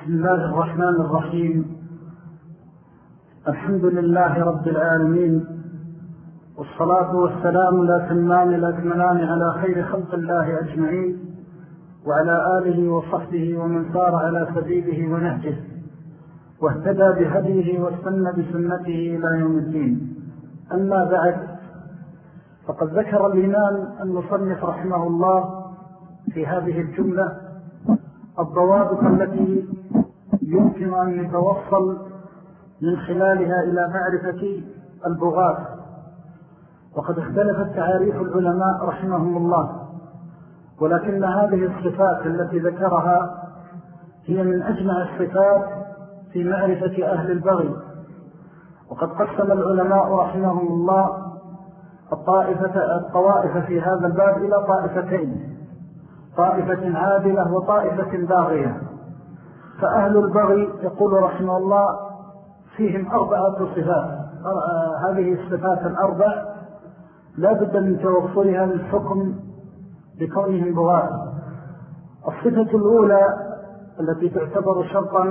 بسم الله الرحمن الرحيم. الحمد لله رب العالمين. والصلاة والسلام لا تمان لا تمنان على خير خلق الله أجمعين وعلى آله وصحبه ومن سار على سبيله ونهجه واهتدى بهديه واستنى بسنته إلى يوم الدين. أما بعد فقد ذكر الإمام المصنف رحمه الله في هذه الجملة الضوابط التي يمكن أن يتوصل من خلالها إلى معرفة البغاة. وقد اختلفت تعاريف العلماء رحمهم الله ولكن هذه الصفات التي ذكرها هي من أجمع الصفات في معرفة أهل البغي. وقد قسم العلماء رحمهم الله الطائفة الطوائف في هذا الباب إلى طائفتين طائفة عادلة وطائفة باغية. فأهل البغي يقول رحمه الله فيهم أربعة صفات. هذه الصفات الأربع لا بد من توفرها للحكم بكونهم بغاة. الصفة الأولى التي تعتبر شرطا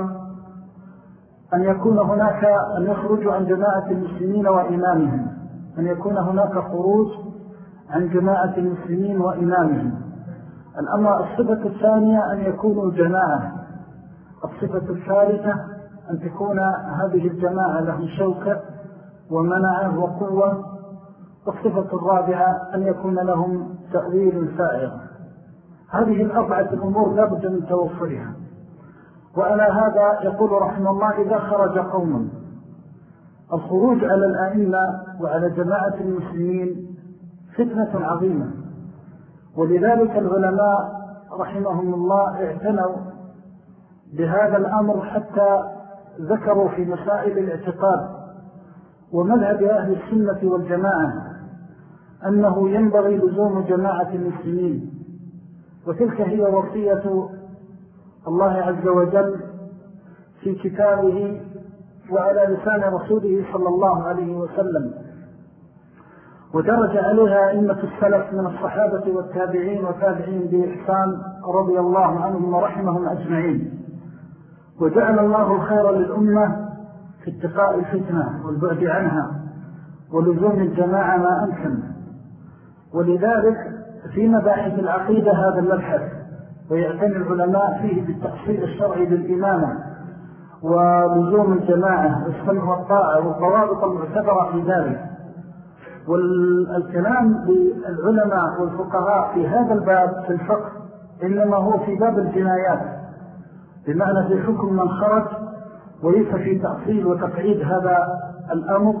أن يكون هناك أن يخرجوا عن جماعة المسلمين وإمامهم. أن يكون هناك خروج عن جماعة المسلمين وإمامهم. الأمر الصفة الثانية أن يكونوا جماعة. الصفة الثالثة أن تكون هذه الجماعة لهم شوكة ومنعة وقوة والصفة الرابعة أن يكون لهم تأويل سائر هذه الأربعة الأمور لا بد من توفرها. وعلى هذا يقول رحمه الله إذا خرج قوم. الخروج على الأئمة وعلى جماعة المسلمين فتنة عظيمة. ولذلك العلماء رحمهم الله اعتنوا بهذا الأمر حتى ذكروا في مسائل الاعتقاد ومذهب أهل السنة والجماعة أنه ينبغي لزوم جماعة المسلمين. وتلك هي وصية الله عز وجل في كتابه وعلى لسان رسوله صلى الله عليه وسلم. ودرج عليها أئمة السلف من الصحابة والتابعين وتابعين بإحسان رضي الله عنهم ورحمهم أجمعين. وجعل الله الخير للأمة في اتقاء الفتنة والبعد عنها ولزوم الجماعة ما أمكن. ولذلك في مباحث العقيدة هذا المبحث ويعتني العلماء فيه بالتقصير الشرعي للإمامة ولزوم الجماعة والسمع والطاعة والضوابط المعتبرة في ذلك. والكلام بالعلماء والفقهاء في هذا الباب في الفقه إنما هو في باب الجنايات. بمعنى في حكم من خرج وليس في تأصيل وتقعيد هذا الأمر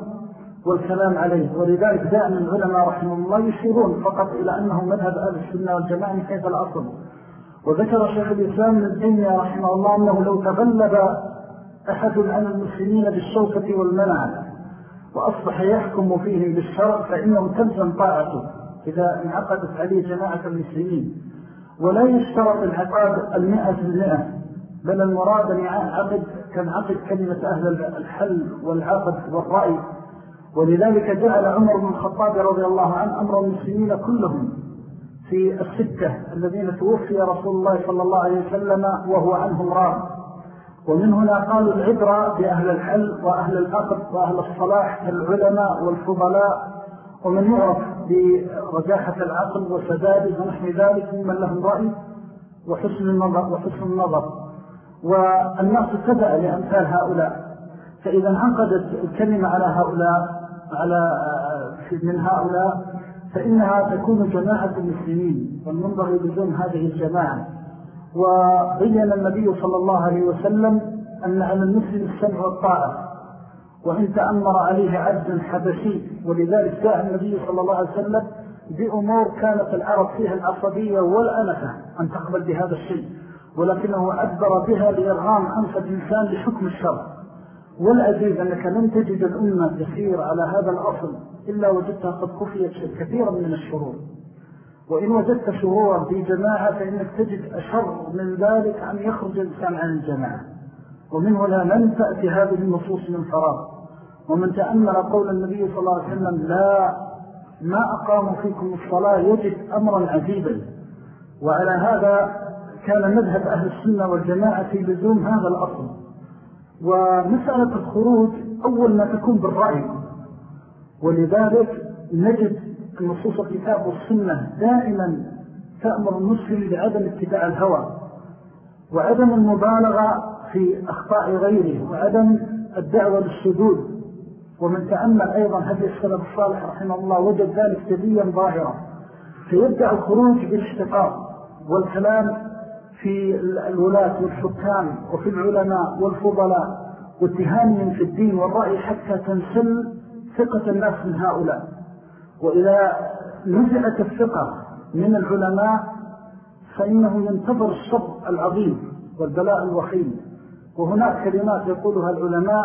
والكلام عليه. ولذلك دائما العلماء رحمه الله يشيرون فقط إلى أنه مذهب أهل السنة والجماعة من حيث الأصل. وذكر شيخ الإسلام من الدنيا رحمه الله أنه لو تغلب أحد عن المسلمين بالشوكة والمنع وأصبح يحكم فيهم بالشرع فإنه تلزم طاعته إذا انعقدت عليه جماعة المسلمين. ولا يشترط العقاد المئة في المئة. بل المراد أن يعقد كان عقد كلمة أهل الحل والعقد والرأي. ولذلك جعل عمر بن الخطاب رضي الله عنه أمر المسلمين كلهم في الستة الذين توفي رسول الله صلى الله عليه وسلم وهو عنهم راض. ومن هنا قالوا العبرة بأهل الحل وأهل الأقد وأهل الصلاح كالعلماء والفضلاء. ومن يعرف برجاحة العقل وسداده ونحن ذلك ممن لهم رأي وحسن النظر, وحسن النظر. والناس تبع لأمثال هؤلاء. فإذا انعقدت الكلمة على هؤلاء على من هؤلاء فإنها تكون جماعة المسلمين والمنظر لزوم هذه الجماعة. وبين النبي صلى الله عليه وسلم أن على المسلم السمع والطاعة وإن تأمر عليه عبد حبشي. ولذلك جاء النبي صلى الله عليه وسلم بأمور كانت العرب فيها العصبية والأنفة أن تقبل بهذا الشيء. ولكنه أدبر بها لإرغام أنف الإنسان لحكم الشر والعزيز أنك لم تجد الأمة تسير على هذا الأصل إلا وجدتها قد كفيت كثيرا من الشرور وإن وجدت شرورا في جماعة فإنك تجد أشر من ذلك أن يخرج الإنسان عن الجماعة. ومن هنا لن تأتي هذه النصوص من فراغ. ومن تأمل قول النبي صلى الله عليه وسلم لا ما أقاموا فيكم الصلاة يجد أمرا عجيبا. وعلى هذا كان مذهب أهل السنة والجماعة في لزوم هذا الأصل. ومسألة الخروج أول ما تكون بالرأي. ولذلك نجد نصوص الكتاب والسنة دائما تأمر المسلم بعدم اتباع الهوى وعدم المبالغة في أخطاء غيره وعدم الدعوة للشدود ومن تأمل أيضا هذه السلف الصالح رحمه الله وجد ذلك جليا ظاهرا. فيبدأ الخروج بالاشتقاق والكلام في الولاة والحكام وفي العلماء والفضلاء واتهامهم في الدين والرأي حتى تنسل ثقة الناس من هؤلاء. وإذا نزعت الثقة من العلماء فإنه ينتظر الشر العظيم والبلاء الوخيم. وهناك كلمات يقولها العلماء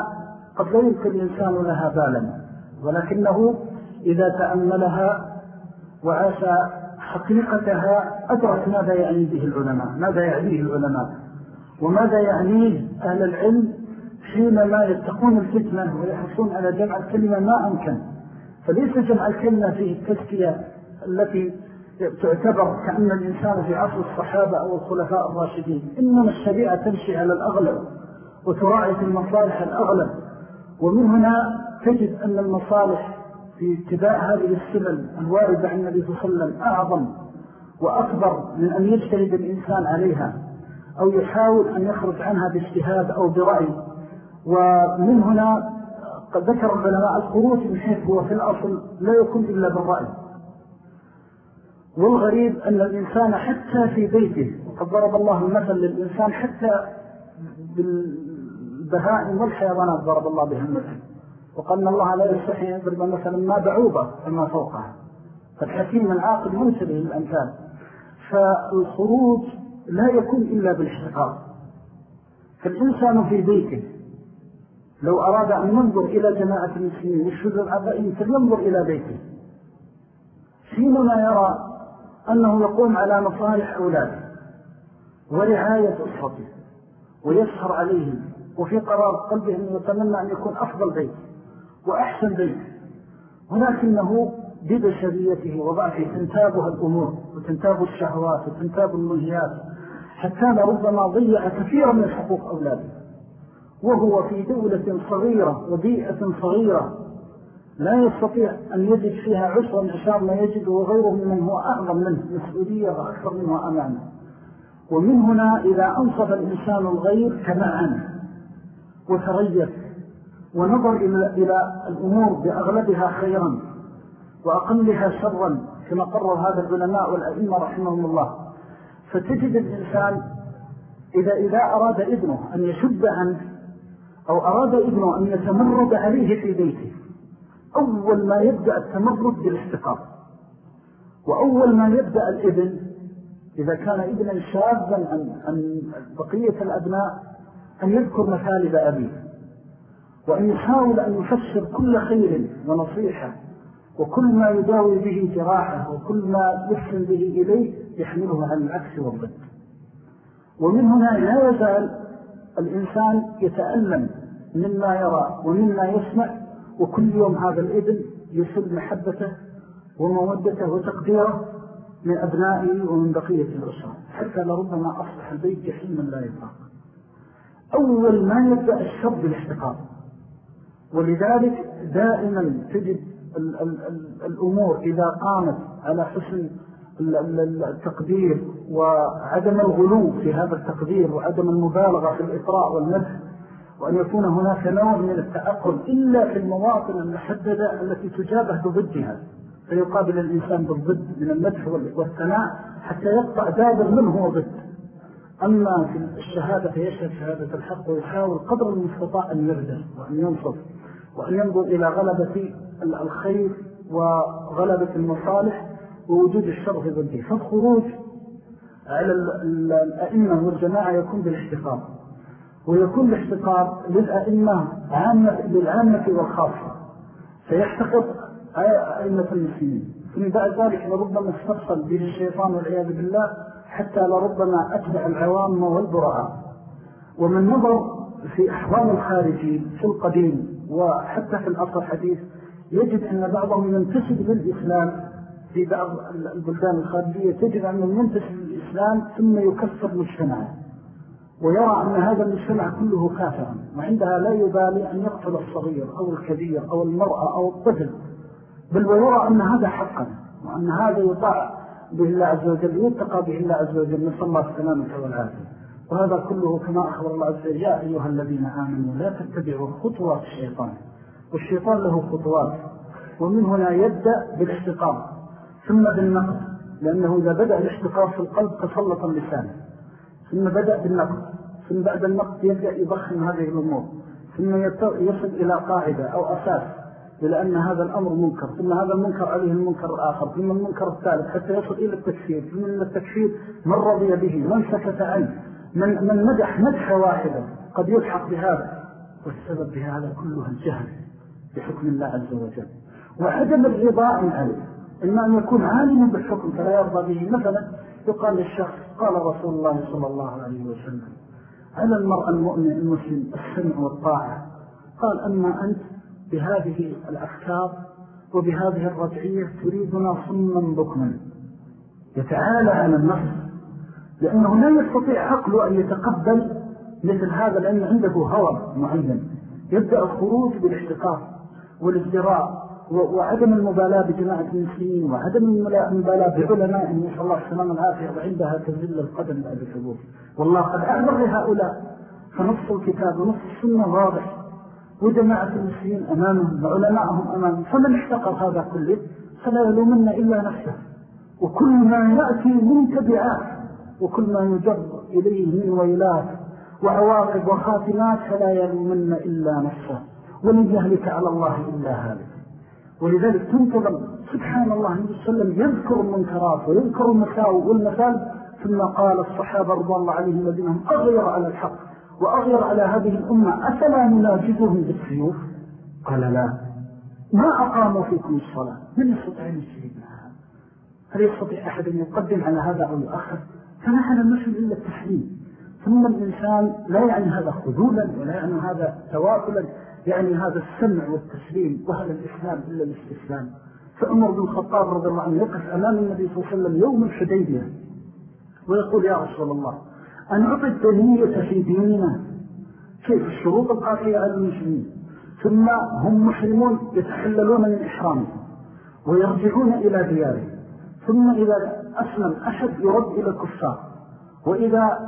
قد لا يمكن الإنسان لها بالا ولكنه إذا تأملها وعاش حقيقتها أدرك ماذا يعني به العلماء ماذا يعنيه العلماء. وماذا يعنيه أهل العلم حينما يتقون الفتنة ويحصون على جمع الكلمة ما أمكن. فليس جمع الكلمة فيه التزكية التي تعتبر كأن الإنسان في عصر الصحابة أو الخلفاء الراشدين. إنما الشريعة تمشي على الأغلب وتراعي في المصالح الأغلب. ومن هنا تجد أن المصالح في اتباع هذه السلل الواردة عن النبي صلى الله عليه وسلم أعظم وأكبر من أن يجتهد الإنسان عليها أو يحاول أن يخرج عنها باجتهاد أو برأي. ومن هنا قد ذكر العلماء الخروج من حيث هو في الأصل لا يكون إلا بالرأي. والغريب أن الإنسان حتى في بيته وقد ضرب الله المثل للإنسان حتى بالبهائم والحيوانات ضرب الله بها المثل. وقال أن الله لا يستحي يضرب مثلا ما بعوضة فما فوقها. فالحكيم العاقل منتبه للأمثال فالخروج لا يكون إلا بالاشتقاق فالإنسان في بيته. لو أراد أن ينظر إلى جماعة المسلمين يشهد العبائين فلينظر إلى بيته. حينما يرى أنه يقوم على مصالح أولاده ورعاية أسرته ويسهر عليهم وفي قرار قلبه أنه يتمنى أن يكون أفضل بيت. وأحسن بيت ولكنه ببشريته وضعفه تنتابها الأمور وتنتاب الشهوات وتنتاب المنهيات حتى لربما ضيع كثيرا من حقوق أولاده. وهو في دولة صغيرة وبيئة صغيرة لا يستطيع أن يجد فيها عسرا عشار ما يجده غيره من هو أعظم منه مسؤولية وأكثر منه أمانه. ومن هنا إذا أنصف الإنسان الغير كمعا وتريث ونظر إلى, الأمور بأغلبها خيرا وأقلها شرا كما قرر هذا العلماء والأئمة رحمهم الله. فتجد الإنسان إذا, إذا أراد ابنه أن يشد عنه أو أراد ابنه أن يتمرد عليه في بيته أول ما يبدأ التمرد بالاستقام وأول ما يبدأ الإبن إذا كان ابنا شابا عن, عن بقية الأبناء أن يذكر مثالب أبيه. وأن يحاول أن يفسر كل خير ونصيحة وكل ما يداوي به جراحة وكل ما يحسن به إليه يحمله على العكس والضد. ومن هنا لا يزال الإنسان يتألم مما يرى ومما يسمع وكل يوم هذا الابن يسل محبته ومودته وتقديره من أبنائه ومن بقية الأسرة. حتى لربما أصبح البيت جحيما لا يطاق. أول ما يبدأ الشر بالاحتقار. ولذلك دائما تجد ال ال ال الأمور إذا قامت على حسن التقدير وعدم الغلو في هذا التقدير وعدم المبالغة في الإطراء والنفس وأن يكون هناك نوع من التعقل إلا في المواطن المحددة التي تجابه بضدها فيقابل الإنسان بالضد من المدح والثناء حتى يقطع دابر من هو ضد. أما في الشهادة فيشهد شهادة الحق ويحاول قدر المستطاع أن يرجع وأن ينصف. وأن ينظر إلى غلبة الخير وغلبة المصالح ووجود الشر في ضده. فالخروج على الأئمة والجماعة يكون بالإحتقار. ويكون الإحتقار للأئمة عامة للعامة والخاصة. فيحتقر أئمة المسلمين. ثم بعد ذلك لربما استفصل به الشيطان والعياذ بالله حتى لربما أتبع العوام والبراء ومن نظر في أحوال الخارجين في القديم وحتى في الأصل الحديث يجد أن بعضهم ينتسب للإسلام في بعض البلدان الخارجية تجد أنه ينتسب الإسلام ثم يكفر مجتمعه. ويرى أن هذا المجتمع كله كافرا وعندها لا يبالي أن يقتل الصغير أو الكبير أو المرأة أو الطفل. بل ويرى أن هذا حقا. وأن هذا يطاع به الله عز وجل يتقى به الله عز وجل. نسأل الله السلامة والعافية. وهذا كله كما أخبر الله عز وجل يا أيها الذين آمنوا لا تتبعوا خطوات الشيطان. والشيطان له خطوات ومن هنا يبدأ بالاحتقام ثم بالنقد لأنه إذا بدأ الاحتقام في القلب تسلط اللسان. ثم بدأ بالنقد ثم بعد النقد يبدأ يضخم هذه الأمور. ثم يصل إلى قاعدة أو أساس لأن هذا الأمر منكر ثم هذا المنكر عليه المنكر الآخر ثم المنكر الثالث حتى يصل إلى التكفير. ثم التكفير من رضي به من سكت عنه. من, من مدح مدحة واحدة قد يلحق بهذا والسبب بهذا كله الجهل بحكم الله عز وجل. وعدم الرضاء عليه إما أن يكون عالما بالحكم فلا يرضى به. مثلا يقال للشخص قال رسول الله صلى الله عليه وسلم على المرأة المؤمن المسلم السمع والطاعة. قال أما أنت بهذه الأفكار وبهذه الرجعية تريدنا صما بكما. يتعالى على النفس لأنه لا يستطيع عقله أن يتقبل مثل هذا لأن عنده هوى معين. يبدأ الخروج بالاحتقاف والازدراء وعدم المبالاة بجماعة المسلمين وعدم المبالاة بعلماء نسأل الله السلام العافية وعندها تزل القدم بعد ثبوت والله قد أعبر لهؤلاء. فنص الكتاب ونص السنة واضح. وجماعة المسلمين أمامهم وعلماءهم أمامهم فمن احتقر هذا كله؟ فلا يلومن إلا نفسه. وكل ما يأتي من تبعات وكل ما يجر إليه من ويلات وعواقب وخاتمات فلا يلومن إلا نفسه ولن يهلك على الله إلا هذا ولذلك تنتظم سبحان الله عليه وسلم يذكر المنكرات ويذكر المساوئ والمثال ثم قال الصحابة رضا الله عليهم هم أغير على الحق وأغير على هذه الأمة أفلا نناجدهم بالسيوف؟ قال لا. ما أقاموا فيكم الصلاة من يستطيع أن يستجيبنا هل يستطيع أحد أن يقدم على هذا أو يؤخر فنحن المسلم إلا التحليم ثم الإنسان لا يعني هذا خذولا ولا يعني هذا تواكلا يعني هذا السمع والتسليم وهذا الإسلام إلا الاستسلام فأمر بن الخطاب رضي الله عنه يقف أمام النبي صلى الله عليه وسلم يوم الحديبية ويقول يا رسول الله أن أعطي الدنية في ديننا كيف الشروط القاطعة على المسلمين؟ ثم هم محرمون يتحللون من إحرامهم ويرجعون إلى ديارهم. ثم إذا أسلم أحد يرد إلى الكفار. وإذا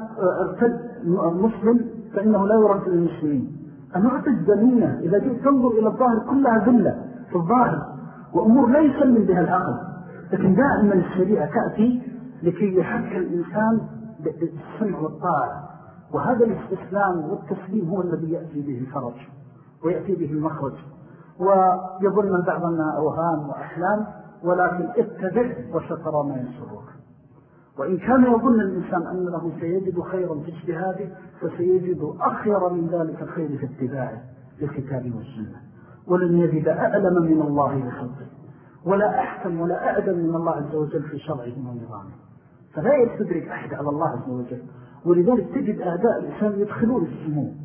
ارتد مسلم فإنه لا يرد إلى المسلمين. أنعطي الدنية إذا جئت تنظر إلى الظاهر كلها ذلة في الظاهر وأمور لا يسلم بها العقل. لكن دائما الشريعة تأتي لكي يحكى الإنسان بالسمع والطاعة. وهذا الاستسلام والتسليم هو الذي يأتي به الفرج ويأتي به المخرج. ويظن من بعض أنها أوهام وأحلام ولكن اتبع وسترى ما يسرك. وإن كان يظن الإنسان أنه سيجد خيرا في اجتهاده فسيجد أخير من ذلك الخير في اتباعه للكتاب والسنة. ولن يجد أعلم من الله لخلقه ولا أحكم ولا أعدم من الله عز وجل في شرعه ونظامه. فلا يستدرك أحد على الله عز وجل. ولذلك تجد أعداء الإسلام يدخلون السموم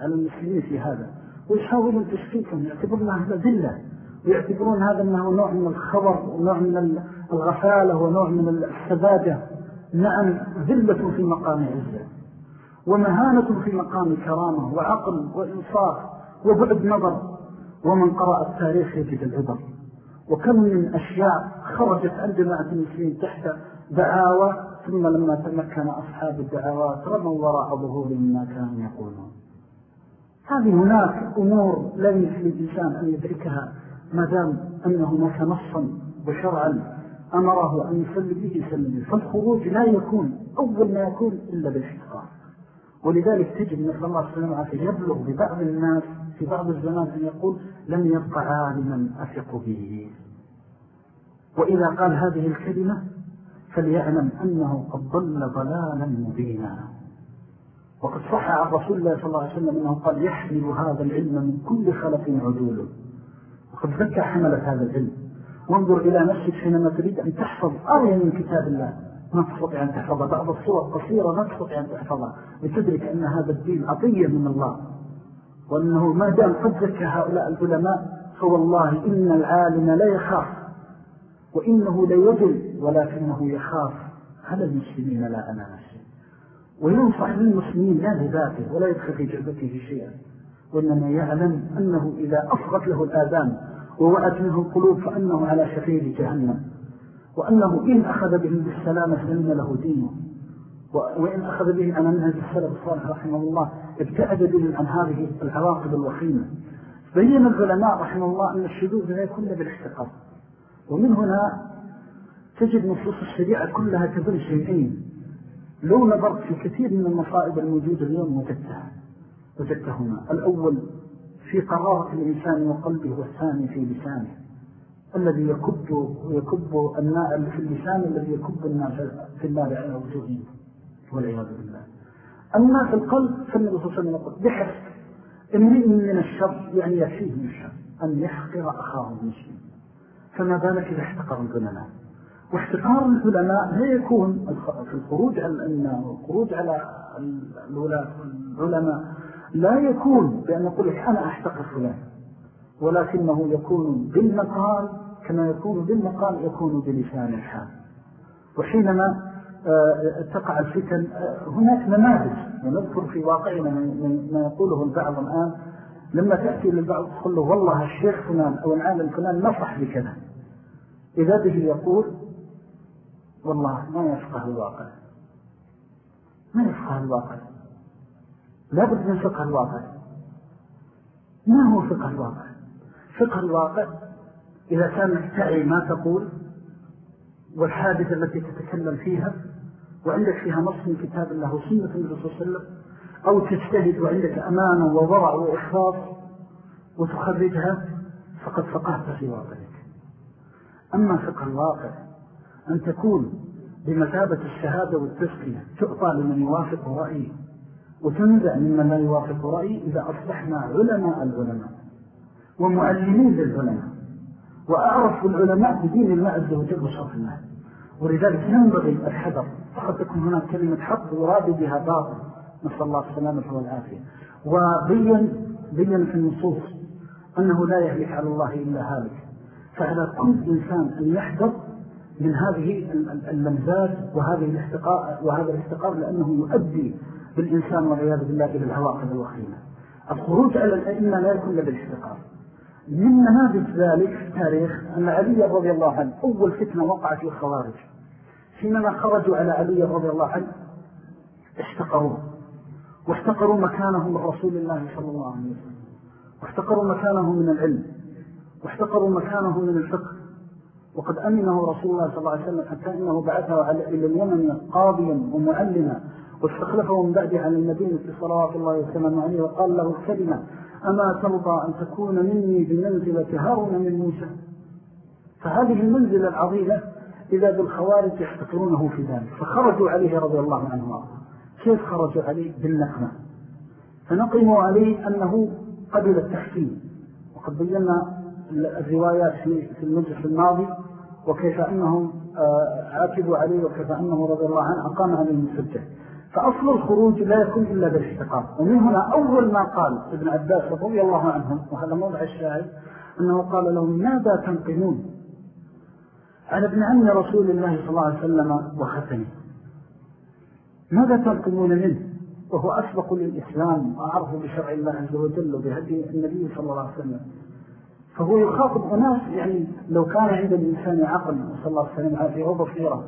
على المسلمين في هذا ويحاولون تشكيكهم يعتبرون هذا ذلة ويعتبرون هذا أنه نوع من الخبر ونوع من الغفالة ونوع من السذاجة. نعم ذلة في مقام عزة. ومهانة في مقام كرامة وعقل وإنصاف وبعد نظر. ومن قرأ التاريخ يجد العبر وكم من أشياء خرجت عن جماعة المسلمين تحت دعاوى ثم لما تمكن أصحاب الدعوات رموا وراء ظهورهم ما كانوا يقولون. هذه هناك أمور لا يمكن الإنسان أن يدركها. ما دام أن هناك نصا وشرعا أمره أن يصلي به سلمه فالخروج لا يكون أول ما يكون إلا بالحقار ولذلك تجد مثل الله سبحانه وتعالى يبلغ ببعض الناس في بعض الزمان أن يقول لم يبقى عالما أثق به. وإذا قال هذه الكلمة فليعلم أنه قد ضل ضلالا مبينا. وقد صح عن رسول الله صلى الله عليه وسلم أنه قال يحمل هذا العلم من كل خلق عدوله. وقد ذكى حملة هذا العلم. وانظر إلى نفسك حينما تريد أن تحفظ آية من كتاب الله. ما تستطيع أن تحفظها بعض الصور قصيرة ما تستطيع أن تحفظها. لتدرك أن هذا الدين عطية من الله. وأنه ما دام قد ذكى هؤلاء العلماء فوالله إن العالم لا يخاف. وإنه لا يجل ولكنه يخاف. على المسلمين لا على نفسه وينصح للمسلمين لا لذاته ولا يدخل في جعبته شيئا. وإنما يعلم أنه إذا أفغت له الآذان ووعت منه القلوب فأنه على شفير جهنم. وأنه إن أخذ به بالسلامة فإن له دينه وإن أخذ به عن منهج السلف الصالح رحمه الله ابتعد به عن هذه العواقب الوخيمة. بين العلماء رحمه الله أن الشذوذ لا يكون بالاحتقار. ومن هنا تجد نصوص الشريعة كلها تدل شيئين. لو نظرت في كثير من المصائب الموجودة اليوم وجدتها وجدتهما الأول في قرارة الإنسان وقلبه والثاني في لسانه. الذي يكب يكب الماء في اللسان الذي يكب الناس في النار على وجوههم والعياذ بالله. أما في القلب فالنبي صلى الله عليه وسلم يقول بحث امرئ من الشر يعني يفيه من الشر أن يحقر أخاه المسلم. فما بالك إذا احتقر العلماء؟ واحتقار العلماء لا يكون في الخروج على الخروج على الولاة والعلماء. لا يكون بأن نقول لك أنا أحتقر فلان ولكنه يكون بالمقال كما يكون بالمقال يكون بلسان الحال. وحينما آه، تقع الفتن آه، هناك نماذج. ونذكر في واقعنا ما يقوله البعض الآن لما تأتي للبعض تقول له والله الشيخ فلان أو العالم فلان نصح بكذا. إذا به يقول والله ما يفقه الواقع. ما يفقه الواقع. لا بد من فقه الواقع ما هو فقه الواقع فقه الواقع إذا كان تعي ما تقول والحادثة التي تتكلم فيها وعندك فيها نص من كتاب الله وسنة النبي صلى الله عليه وسلم أو تجتهد وعندك أمانة وورع وإخلاص وتخرجها فقد فقهت في واقعك. أما فقه الواقع أن تكون بمثابة الشهادة والتسقية تعطى لمن يوافق رأيه وتنزع ممن لا يوافق رأيه إذا أصبحنا علماء العلماء ومعلمين للعلماء وأعرف العلماء بدين الله عز وجل وشرف الله ولذلك ينبغي الحذر. فقد تكون هناك كلمة حق يراد بها باطل نسأل الله السلامة والعافية. وبين بين في النصوص أنه لا يهلك على الله إلا هالك. فعلى كل إنسان أن يحذر من هذه اللمزات وهذه الاحتقار وهذا الاحتقار لأنه يؤدي بالإنسان والعياذ بالله إلى العواقب الوخيمة. الخروج على الأئمة لا يكون بالاحتقار من نماذج ذلك في التاريخ أن علي رضي الله عنه أول فتنة وقعت في الخوارج. حينما خرجوا على علي رضي الله عنه احتقروه واحتقروا مكانه من رسول الله صلى الله عليه وسلم. واحتقروا مكانه من العلم. واحتقروا مكانه من الفقه. وقد أمنه رسول الله صلى الله عليه وسلم حتى إنه بعثه إلى اليمن قاضيا ومعلما. واستخلفه من بعده عن المدينة صلوات الله وسلم عليه وقال له الكلمة أما ترضى أن تكون مني بمنزلة هارون من موسى؟ فهذه المنزلة العظيمة إذا بالخوارج يحتقرونه في ذلك. فخرجوا عليه رضي الله عنه. كيف خرجوا عليه؟ بالنقمة فنقموا عليه أنه قبل التحكيم. وقد بينا الروايات في المجلس الماضي وكيف أنهم آه، عاتبوا عليه وكيف أنه رضي الله عنه أقام عليه المسجد. فأصل الخروج لا يكون إلا بالاحتقاق ومن هنا أول ما قال ابن عباس رضي الله عنهم وهذا موضع الشاهد أنه قال لهم ماذا تنقمون؟ على ابن عم رسول الله صلى الله عليه وسلم وختمه. ماذا تنقمون منه؟ وهو أسبق للإسلام وأعرف بشرع الله عز وجل وبهدي النبي صلى الله عليه وسلم. فهو يخاطب أناس يعني لو كان عند الإنسان عقل صلى الله عليه وسلم عافية وبصيرة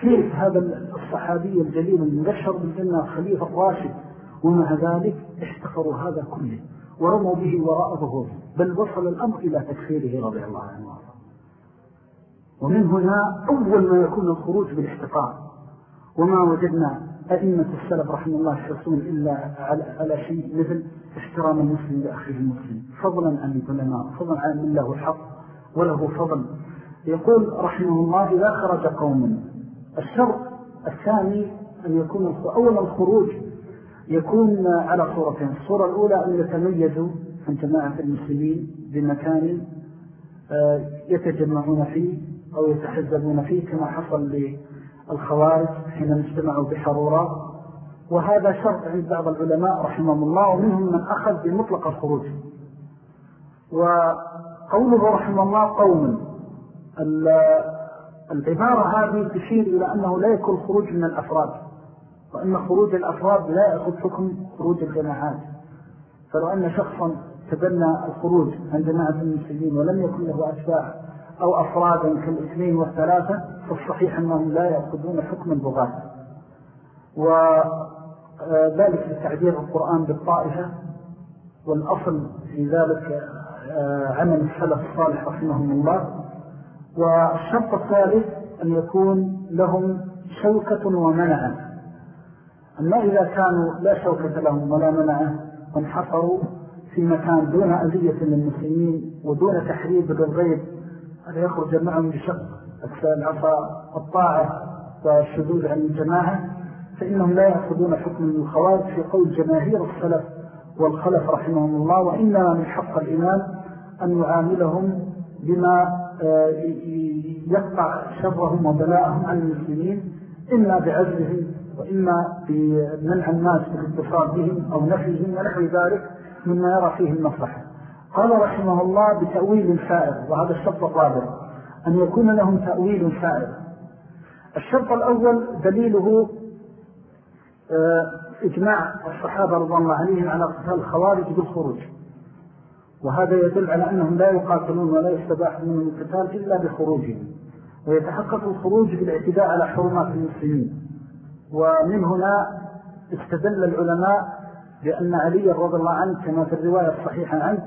كيف هذا الصحابي الجليل المبشر بالجنة الخليفة الراشد ومع ذلك احتفروا هذا كله ورموا به وراء ظهوره. بل وصل الأمر إلى تكفيره رضي الله عنه. ومن هنا أول ما يكون الخروج بالاحتقار. وما وجدنا أئمة السلف رحمة الله يحرصون إلا على شيء مثل احترام المسلم لأخيه المسلم. فضلا عن العلماء فضلا عن من له حق وله فضل. يقول رحمه الله إذا خرج قوم الشر الثاني أن يكون أولا الخروج يكون على صورتين. الصورة الأولى أن يتميزوا عن جماعة المسلمين بمكان آه، يتجمعون فيه أو يتحزبون فيه كما حصل للخوارج حين اجتمعوا بحرورات وهذا شرط عند بعض العلماء رحمهم الله ومنهم من أخذ بمطلق الخروج. وقوله رحمه الله قوم العبارة هذه تشير إلى أنه لا يكون خروج من الأفراد وأن خروج الأفراد لا يأخذ حكم خروج الجماعات. فلو أن شخصا تبنى الخروج عن جماعة المسلمين ولم يكن له أتباع أو أفرادا كالاثنين والثلاثة فالصحيح أنهم لا يأخذون حكم البغاة. وذلك لتعبير القرآن بالطائفة والأصل في ذلك آه، عمل السلف الصالح رحمهم الله. والشرط الثالث أن يكون لهم شوكة ومنعة. أما إذا كانوا لا شوكة لهم ولا منعة وانحصروا في مكان دون أذية للمسلمين ودون تحريب للغيب أن يخرج معهم بشق العصا الطاعة والشذوذ عن الجماعة فإنهم لا يأخذون حكم الخوارج في قول جماهير السلف والخلف رحمهم الله وإنما من حق الإمام أن يعاملهم بما يقطع شرهم وبلاءهم عن المسلمين إما بعزلهم وإما بمنع الناس بالاتصال بهم أو نفيهم ونحو ذلك مما يرى فيه المصلحة. قال رحمه الله بتأويل سائر وهذا الشرط الرابع أن يكون لهم تأويل سائر. الشرط الأول دليله آه، إجماع الصحابة رضي الله عليهم على قتال الخوارج بالخروج. وهذا يدل على أنهم لا يقاتلون ولا يستباح منهم القتال إلا بخروجهم ويتحقق الخروج بالاعتداء على حرمات المسلمين. ومن هنا استدل العلماء بأن علي رضي الله عنه كما في الرواية الصحيحة عنه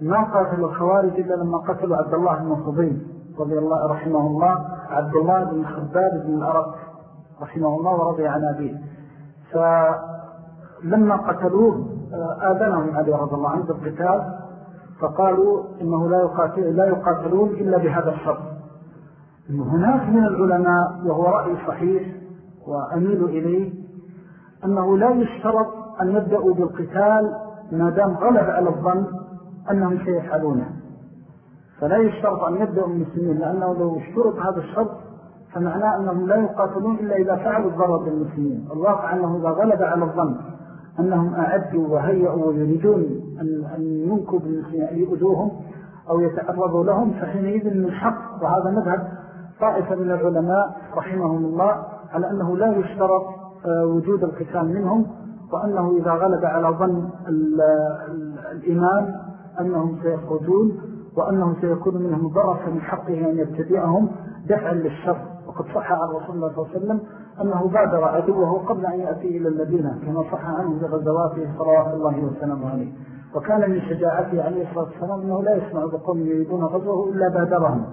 ما قاتل الخوارج إلا لما قتلوا عبد الله بن خضين رضي الله رحمه الله عبد الله بن خباب بن الأرق رحمه الله ورضي عن أبيه. فلما قتلوه آه، آذنهم علي رضي الله عنه بالقتال فقالوا إنه لا, يقاتل لا يقاتلون إلا بهذا الشرط. هناك من العلماء وهو رأي صحيح وأميل إليه أنه لا يشترط أن يبدأوا بالقتال ما دام غلب على الظن أنهم سيفعلونه. فلا يشترط أن يبدأوا المسلمين لأنه لو اشترط هذا الشرط فمعناه أنهم لا يقاتلون إلا إذا فعلوا الضرر بالمسلمين. الواقع أنه إذا غلب على الظن. أنهم أعدوا وهيئوا ويريدون أن ينكوا بالمسلمين أن يؤذوهم أو يتعرضوا لهم فحينئذ من الحق وهذا مذهب طائفة من العلماء رحمهم الله على أنه لا يشترط آه، وجود القتال منهم وأنه إذا غلب على ظن الإمام أنهم سيخرجون وأنه سيكون منهم ضرر فمن حقه أن يبتدئهم دفعا للشر. وقد صح عن رسول الله صلى الله عليه وسلم أنه بادر عدوه قبل أن يأتي إلى المدينة كما صح عنه بغزواته صلوات الله وسلم عليه. وكان من شجاعته عليه الصلاة والسلام أنه لا يسمع بقوم يريدون غزوه إلا بادرهم.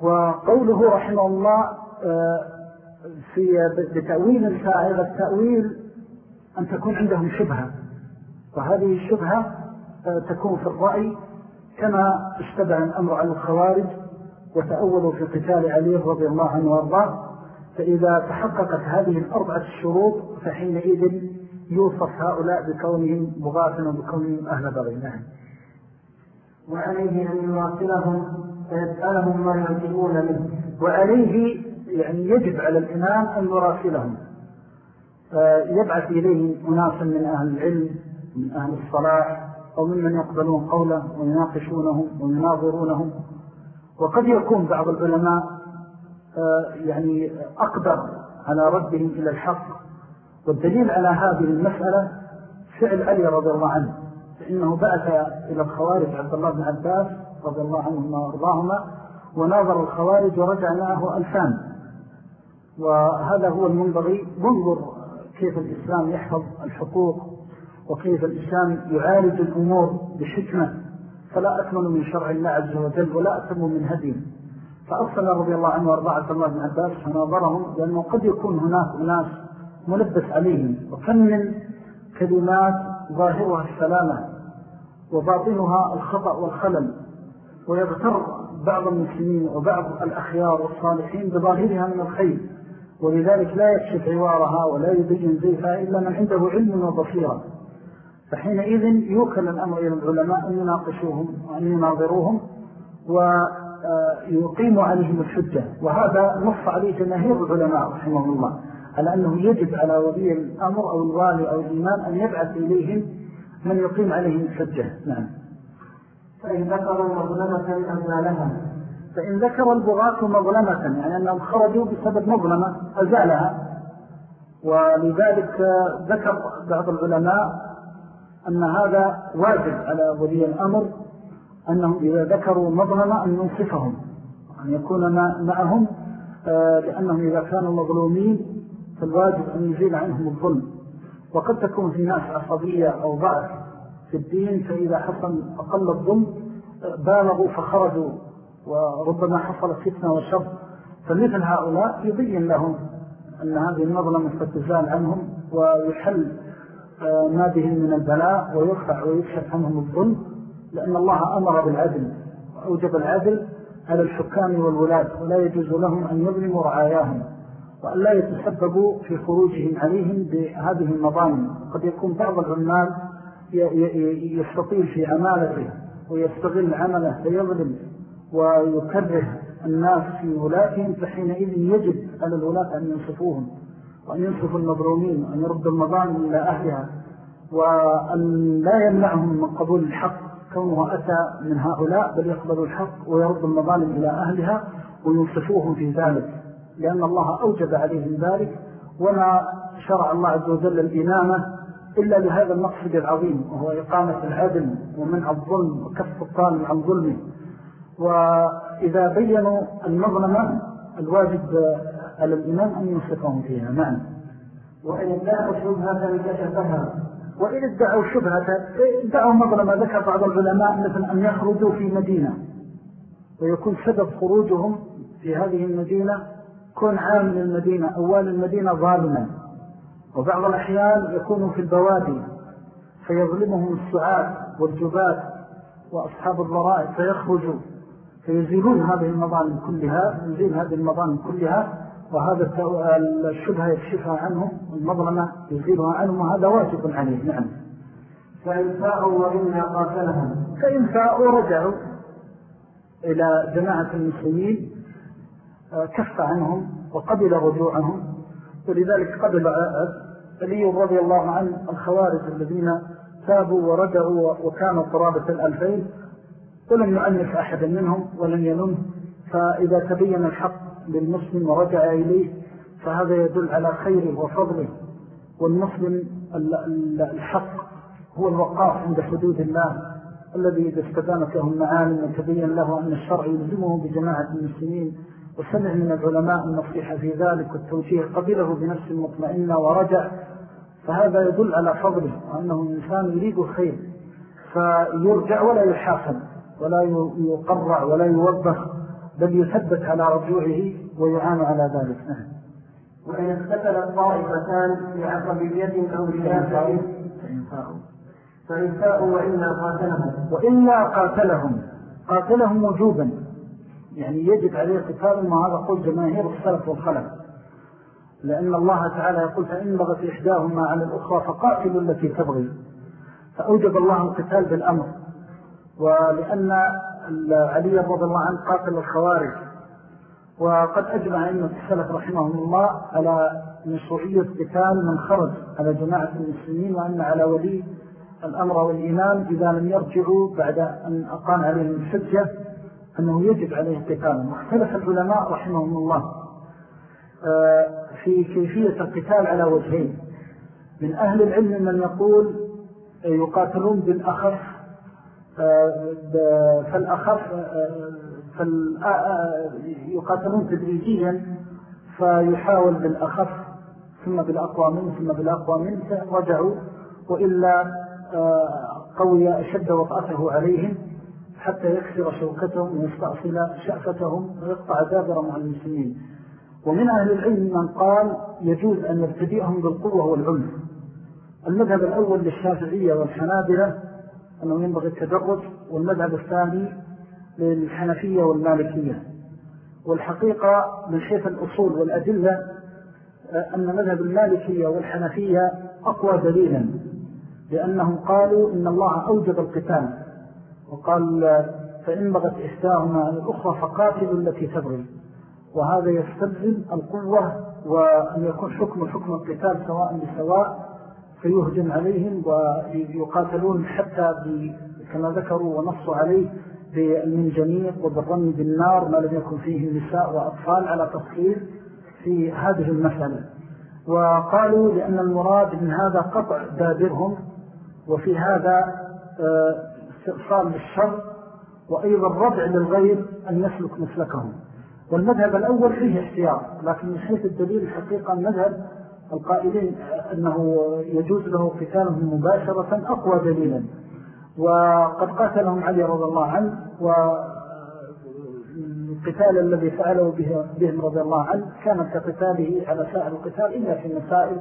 وقوله رحمه الله آه، في بتأويل الفاعل التأويل أن تكون عندهم شبهة. وهذه الشبهة آه، تكون في الرأي كما اشتبع الأمر على الخوارج وتأولوا في قتال علي رضي الله عنه وأرضاه. فإذا تحققت هذه الأربعة الشروط فحينئذ يوصف هؤلاء بكونهم مغاثنا وبكونهم أهل بغي. نعم. وعليه أن يواصلهم فيسألهم ما يعجبون منه. وعليه يعني يجب على الإمام أن يراسلهم يبعث إليهم أناسا من أهل العلم من أهل الصلاح أو ممن يقبلون قوله ويناقشونهم ويناظرونهم. وقد يكون بعض العلماء آه، يعني أقدر على ردهم إلى الحق. والدليل على هذه المسألة فعل علي رضي الله عنه فإنه بعث إلى الخوارج عبد الله بن عباس رضي الله عنهما وأرضاهما وناظر الخوارج ورجع معه ألفان. وهذا هو المنبغي منظر كيف الإسلام يحفظ الحقوق وكيف الإسلام يعالج الأمور بحكمة. فلا أكمل من شرع الله عز وجل ولا أتم من هديه فأرسل رضي الله عنه وارضاعة الله بن عباس فناظرهم لأنه قد يكون هناك ناس ملبس عليهم. من كلمات ظاهرها السلامة وباطنها الخطأ والخلل. ويغتر بعض المسلمين وبعض الأخيار والصالحين بظاهرها من الخير. ولذلك لا يكشف عوارها ولا يبين زيفها إلا من عنده علم وبصيرة. فحينئذ يوكل الأمر إلى العلماء أن يناقشوهم وأن يناظروهم. ويقيموا عليهم الحجة. وهذا نص عليه جماهير العلماء رحمه الله على أنه يجب على ولي الأمر أو الوالي أو الإمام أن يبعث إليهم من يقيم عليهم الحجة. نعم. فإن ذكروا مظلمة أزالها. فإن ذكر البغاة مظلمة يعني أنهم خرجوا بسبب مظلمة أزالها. ولذلك ذكر بعض العلماء أن هذا واجب على ولي الأمر أنهم إذا ذكروا مظلمة أن ينصفهم أن يكون معهم آه، لأنهم إذا كانوا مظلومين فالواجب أن يزيل عنهم الظلم. وقد تكون في ناس عصبية أو ضعف في الدين فإذا حصل أقل الظلم آه، بالغوا فخرجوا وربما حصلت فتنة وشر. فمثل هؤلاء يبين لهم أن هذه النظلمة ستزال عنهم ويحل آه، ما بهم من البلاء ويرفع ويكشف عنهم الظلم. لأن الله أمر بالعدل وأوجب العدل على الحكام والولاد ولا يجوز لهم أن يظلموا رعاياهم وأن لا يتسببوا في خروجهم عليهم بهذه المظالم. قد يكون بعض العمال يستطيل في عمالته ويستغل عمله فيظلم ويكره الناس في ولاتهم فحينئذ يجب على الولاة أن ينصفوهم وأن ينصفوا المظلومين وأن يردوا المظالم إلى أهلها وأن لا يمنعهم من قبول الحق. كونه أتى من هؤلاء بل يقبل الحق ويرد المظالم إلى أهلها وينصفوهم في ذلك لأن الله أوجب عليهم ذلك وما شرع الله عز وجل الإمامة إلا لهذا المقصد العظيم وهو إقامة العدل ومنع الظلم وكف الطالب عن ظلمه. وإذا بينوا المظلمة الواجب على الإمام أن ينصفهم فيها. نعم. وإن ادعوا شبهة كشفها وإن ادعوا شبهة ادعوا مظلمة ذكر بعض العلماء مثل أن يخرجوا في مدينة. ويكون سبب خروجهم في هذه المدينة كون عامل المدينة أول المدينة ظالما. وبعض الأحيان يكونوا في البوادي فيظلمهم السعاد والجبات وأصحاب الضرائب فيخرجوا فيزيلون هذه المظالم كلها يزيل هذه المظالم كلها. وهذا الشبهة يكشفها عنهم المظلمة يزيلها عنهم وهذا واجب عليه نعم. فإن فاءوا وإنا قاتلهم. فإن فاءوا رجعوا إلى جماعة المسلمين آه، كف عنهم وقبل رجوعهم ولذلك قبل علي رضي الله عنه الخوارج الذين تابوا ورجعوا وكانوا قرابة الألفين ولم يؤنف أحدا منهم ولم ينم فإذا تبين الحق للمسلم ورجع إليه فهذا يدل على خيره وفضله. والمسلم الحق هو الوقاف عند حدود الله الذي إذا استدامت له المعالم وتبين له أن الشرع يلزمه بجماعة المسلمين. وسمع من العلماء النصيحة في ذلك والتوجيه قبله بنفس مطمئنة ورجع فهذا يدل على فضله وأنه الإنسان يريد الخير فيرجع ولا يحاكم ولا يقرع ولا يوبخ بل يثبت على رجوعه ويعان على ذلك. نعم. وإن اختفل الطائفتان بعصبية أو رجافة فإن فاءوا. وإلا قاتلهم. وإلا قاتلهم. قاتلهم وجوبا. يعني يجب عليه قتالهم وهذا قول جماهير السلف والخلف. لأن الله تعالى يقول فإن بغت إحداهما على الأخرى فقاتلوا التي تبغي. فأوجب الله القتال بالأمر. ولأن علي رضي الله عنه قاتل الخوارج. وقد أجمع أن السلف رحمهم الله على مشروعية قتال من خرج على جماعة المسلمين وأن على ولي الأمر والإمام إذا لم يرجعوا بعد أن أقام عليهم الحجة أنه يجب عليه القتال. واختلف العلماء رحمهم الله آه، في كيفية القتال على وجهين. من أهل العلم من يقول يقاتلون بالأخف فالأخف يقاتلون تدريجيا فيحاول بالأخف ثم بالأقوى منه ثم بالأقوى منه فرجعوا وإلا قوي أشد وطأته عليهم حتى يكسر شوكتهم ويستأصل شأفتهم ويقطع دابر مع المسلمين. ومن أهل العلم من قال يجوز أن يبتدئهم بالقوة والعنف. المذهب الأول للشافعية والحنابلة أنه ينبغي التدرج والمذهب الثاني للحنفية والمالكية. والحقيقة من حيث الأصول والأدلة أن مذهب المالكية والحنفية أقوى دليلا لأنهم قالوا إن الله أوجب القتال. وقال فإن بغت إحداهما عن الأخرى فقاتلوا التي تبغي. وهذا يستلزم القوة وأن يكون حكم حكم القتال سواء بسواء فيهجم عليهم ويقاتلون حتى كما ذكروا ونصوا عليه. بالمنجنيق وبالرمي بالنار ما لم يكن فيه نساء وأطفال على تفصيل في هذه المسألة. وقالوا لأن المراد من هذا قطع دابرهم وفي هذا آه، استئصال للشر وأيضا ردع للغير أن يسلك مسلكهم. والمذهب الأول فيه احتياط لكن من حيث الدليل الحقيقة المذهب القائلين أنه يجوز له قتالهم مباشرة أقوى دليلا. وقد قاتلهم علي رضي الله عنه والقتال الذي فعله بهم رضي الله عنه كان كقتاله على سائر القتال إلا في المسائل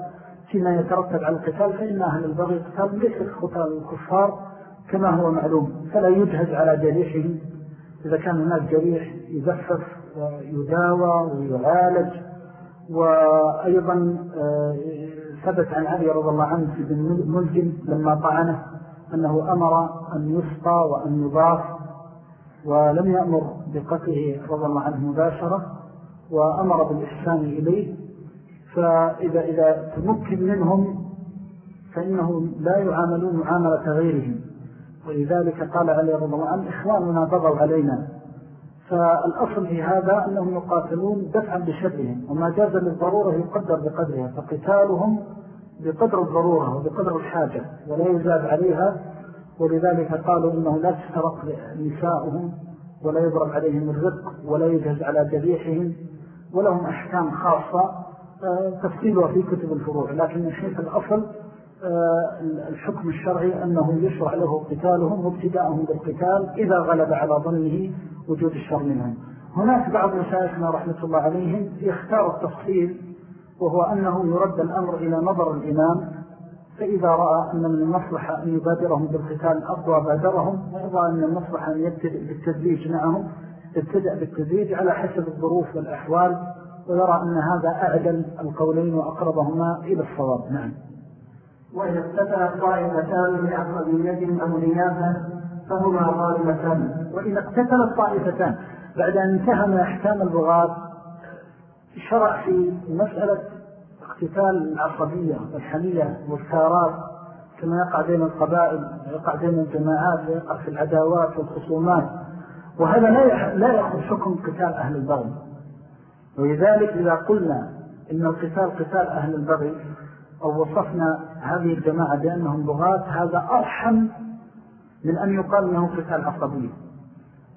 فيما يترتب على القتال فإن أهل البغي قتال ليس قتال الكفار كما هو معلوم. فلا يجهز على جريحه إذا كان هناك جريح يزفف ويداوى ويعالج. وأيضا آه، ثبت عن علي رضي الله عنه في بن ملجم لما طعنه. أنه أمر أن يسقى وأن يضاف ولم يأمر بقتله رضي الله عنه مباشرة وأمر بالإحسان إليه فإذا إذا تمكن منهم فإنه لا يعاملون معاملة غيرهم. ولذلك قال علي رضي الله عنه إخواننا بغوا علينا. فالأصل في هذا أنهم يقاتلون دفعا بشرهم وما جاز للضرورة يقدر بقدرها فقتالهم بقدر الضرورة وبقدر الحاجة ولا يزاد عليها. ولذلك قالوا إنه لا تسترق نساؤهم ولا يضرب عليهم الرق ولا يجهز على جريحهم ولهم أحكام خاصة آه، تفصيلها في كتب الفروع. لكن من حيث الأصل آه، الحكم الشرعي أنه يشرع له قتالهم وابتداءهم بالقتال إذا غلب على ظنه وجود الشر منهم. هناك بعض مشايخنا رحمة الله عليهم يختار التفصيل وهو أنه يرد الأمر إلى نظر الإمام فإذا رأى أن من المصلحة أن يبادرهم بالقتال أفضى بادرهم وإذا أن المصلحة أن يبتدئ بالتدريج معهم ابتدأ بالتدريج على حسب الظروف والأحوال ويرى أن هذا أعدل القولين وأقربهما إلى الصواب. نعم. وإذا اقتتل طائفتان بعصبية أو نيابة فهما ظالمتان وإن اقتتل الطائفتان بعد أن انتهى من أحكام البغاة شرع في مسألة اقتتال العصبية والحمية والثارات كما يقع بين القبائل ويقع بين الجماعات ويقع في العداوات والخصومات. وهذا لا يأخذ حكم قتال أهل البغي ولذلك إذا قلنا إن القتال قتال أهل البغي أو وصفنا هذه الجماعة بأنهم بغاة هذا أرحم من أن يقال أنه قتال عصبية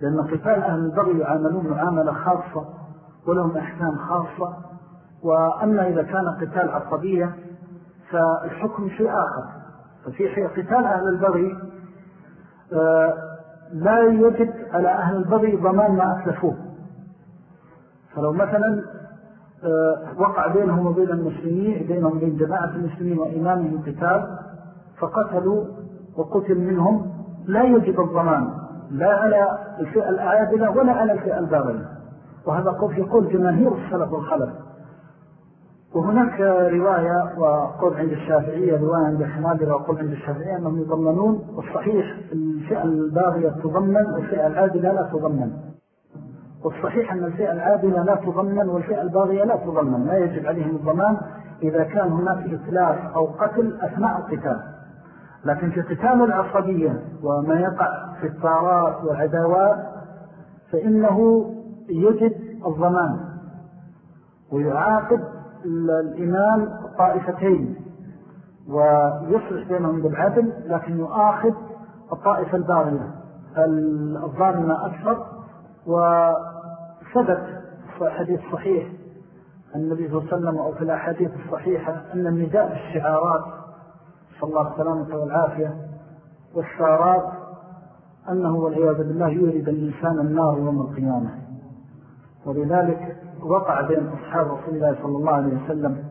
لأن قتال أهل البغي يعاملون معاملة خاصة. ولهم أحكام خاصة. وأما إذا كان قتال عصبية فالحكم شيء آخر. ففي قتال أهل البغي آه، لا يجب على أهل البغي ضمان ما أتلفوه فلو مثلا آه، وقع بينهم وبين المسلمين بينهم وبين جماعة المسلمين وإمامهم قتال فقتلوا وقتل منهم لا يجب الضمان لا على الفئة الأعادلة ولا على الفئة الباغية. وهذا قول يقول جماهير السلف والخلف. وهناك رواية وقول عند الشافعية رواية عند الحنابلة وقول عند الشافعية أنهم يضمنون والصحيح الفئة الباغية تضمن والفئة العادلة لا تضمن. والصحيح أن الفئة العادلة لا تضمن والفئة الباغية لا تضمن. لا يجب عليهم الضمان إذا كان هناك إطلاف أو قتل أثناء القتال. لكن في قتال العصبية وما يقع في الطارات والعداوات فإنه يجب الضمان ويعاقب الإمام طائفتين ويصلح بينهم بالعدل لكن يؤاخذ الطائفة الباغية الظالمة أكثر وثبت في حديث صحيح النبي صلى الله عليه وسلم أو في الأحاديث الصحيحة أن النداء بالشعارات صلى الله وسلم والعافية والشعارات أنه والعياذ بالله يريد الإنسان النار يوم القيامة. ولذلك وقع بين أصحاب رسول الله صلى الله عليه وسلم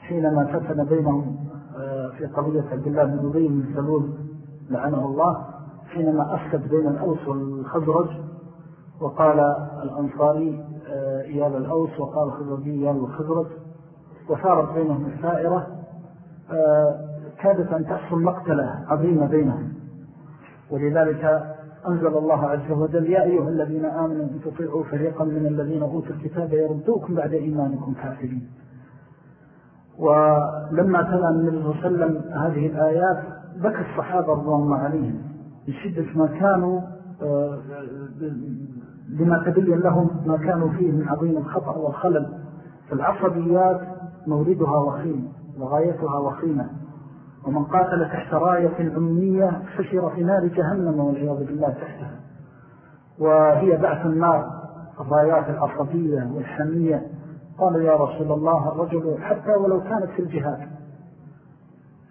حينما فتن بينهم آه، في قضية عبد الله بن نبي من سلول لعنه الله حينما أفسد بين الأوس والخزرج وقال الأنصاري آه، إيال الأوس وقال الخزرجي إيال الخزرج وثارت بينهم الثائرة آه، كادت أن تحصل مقتلة عظيمة بينهم. ولذلك أنزل الله عز وجل يا أيها الذين آمنوا أن تطيعوا فريقا من الذين أوتوا الكتاب يردوكم بعد إيمانكم كافرين. ولما تلا النبي صلى الله عليه وسلم هذه الآيات بكى الصحابة رضوان الله عليهم بشدة ما كانوا آه، لما تبين لهم ما كانوا فيه من عظيم الخطأ والخلل. فالعصبيات موردها وخيم وغايتها وخيمة. ومن قاتل تحت راية أمنية فشر في نار جهنم والعياذ بالله تحتها. وهي بعث النار الرايات العصبية والحمية. قال يا رسول الله الرجل حتى ولو كانت في الجهاد.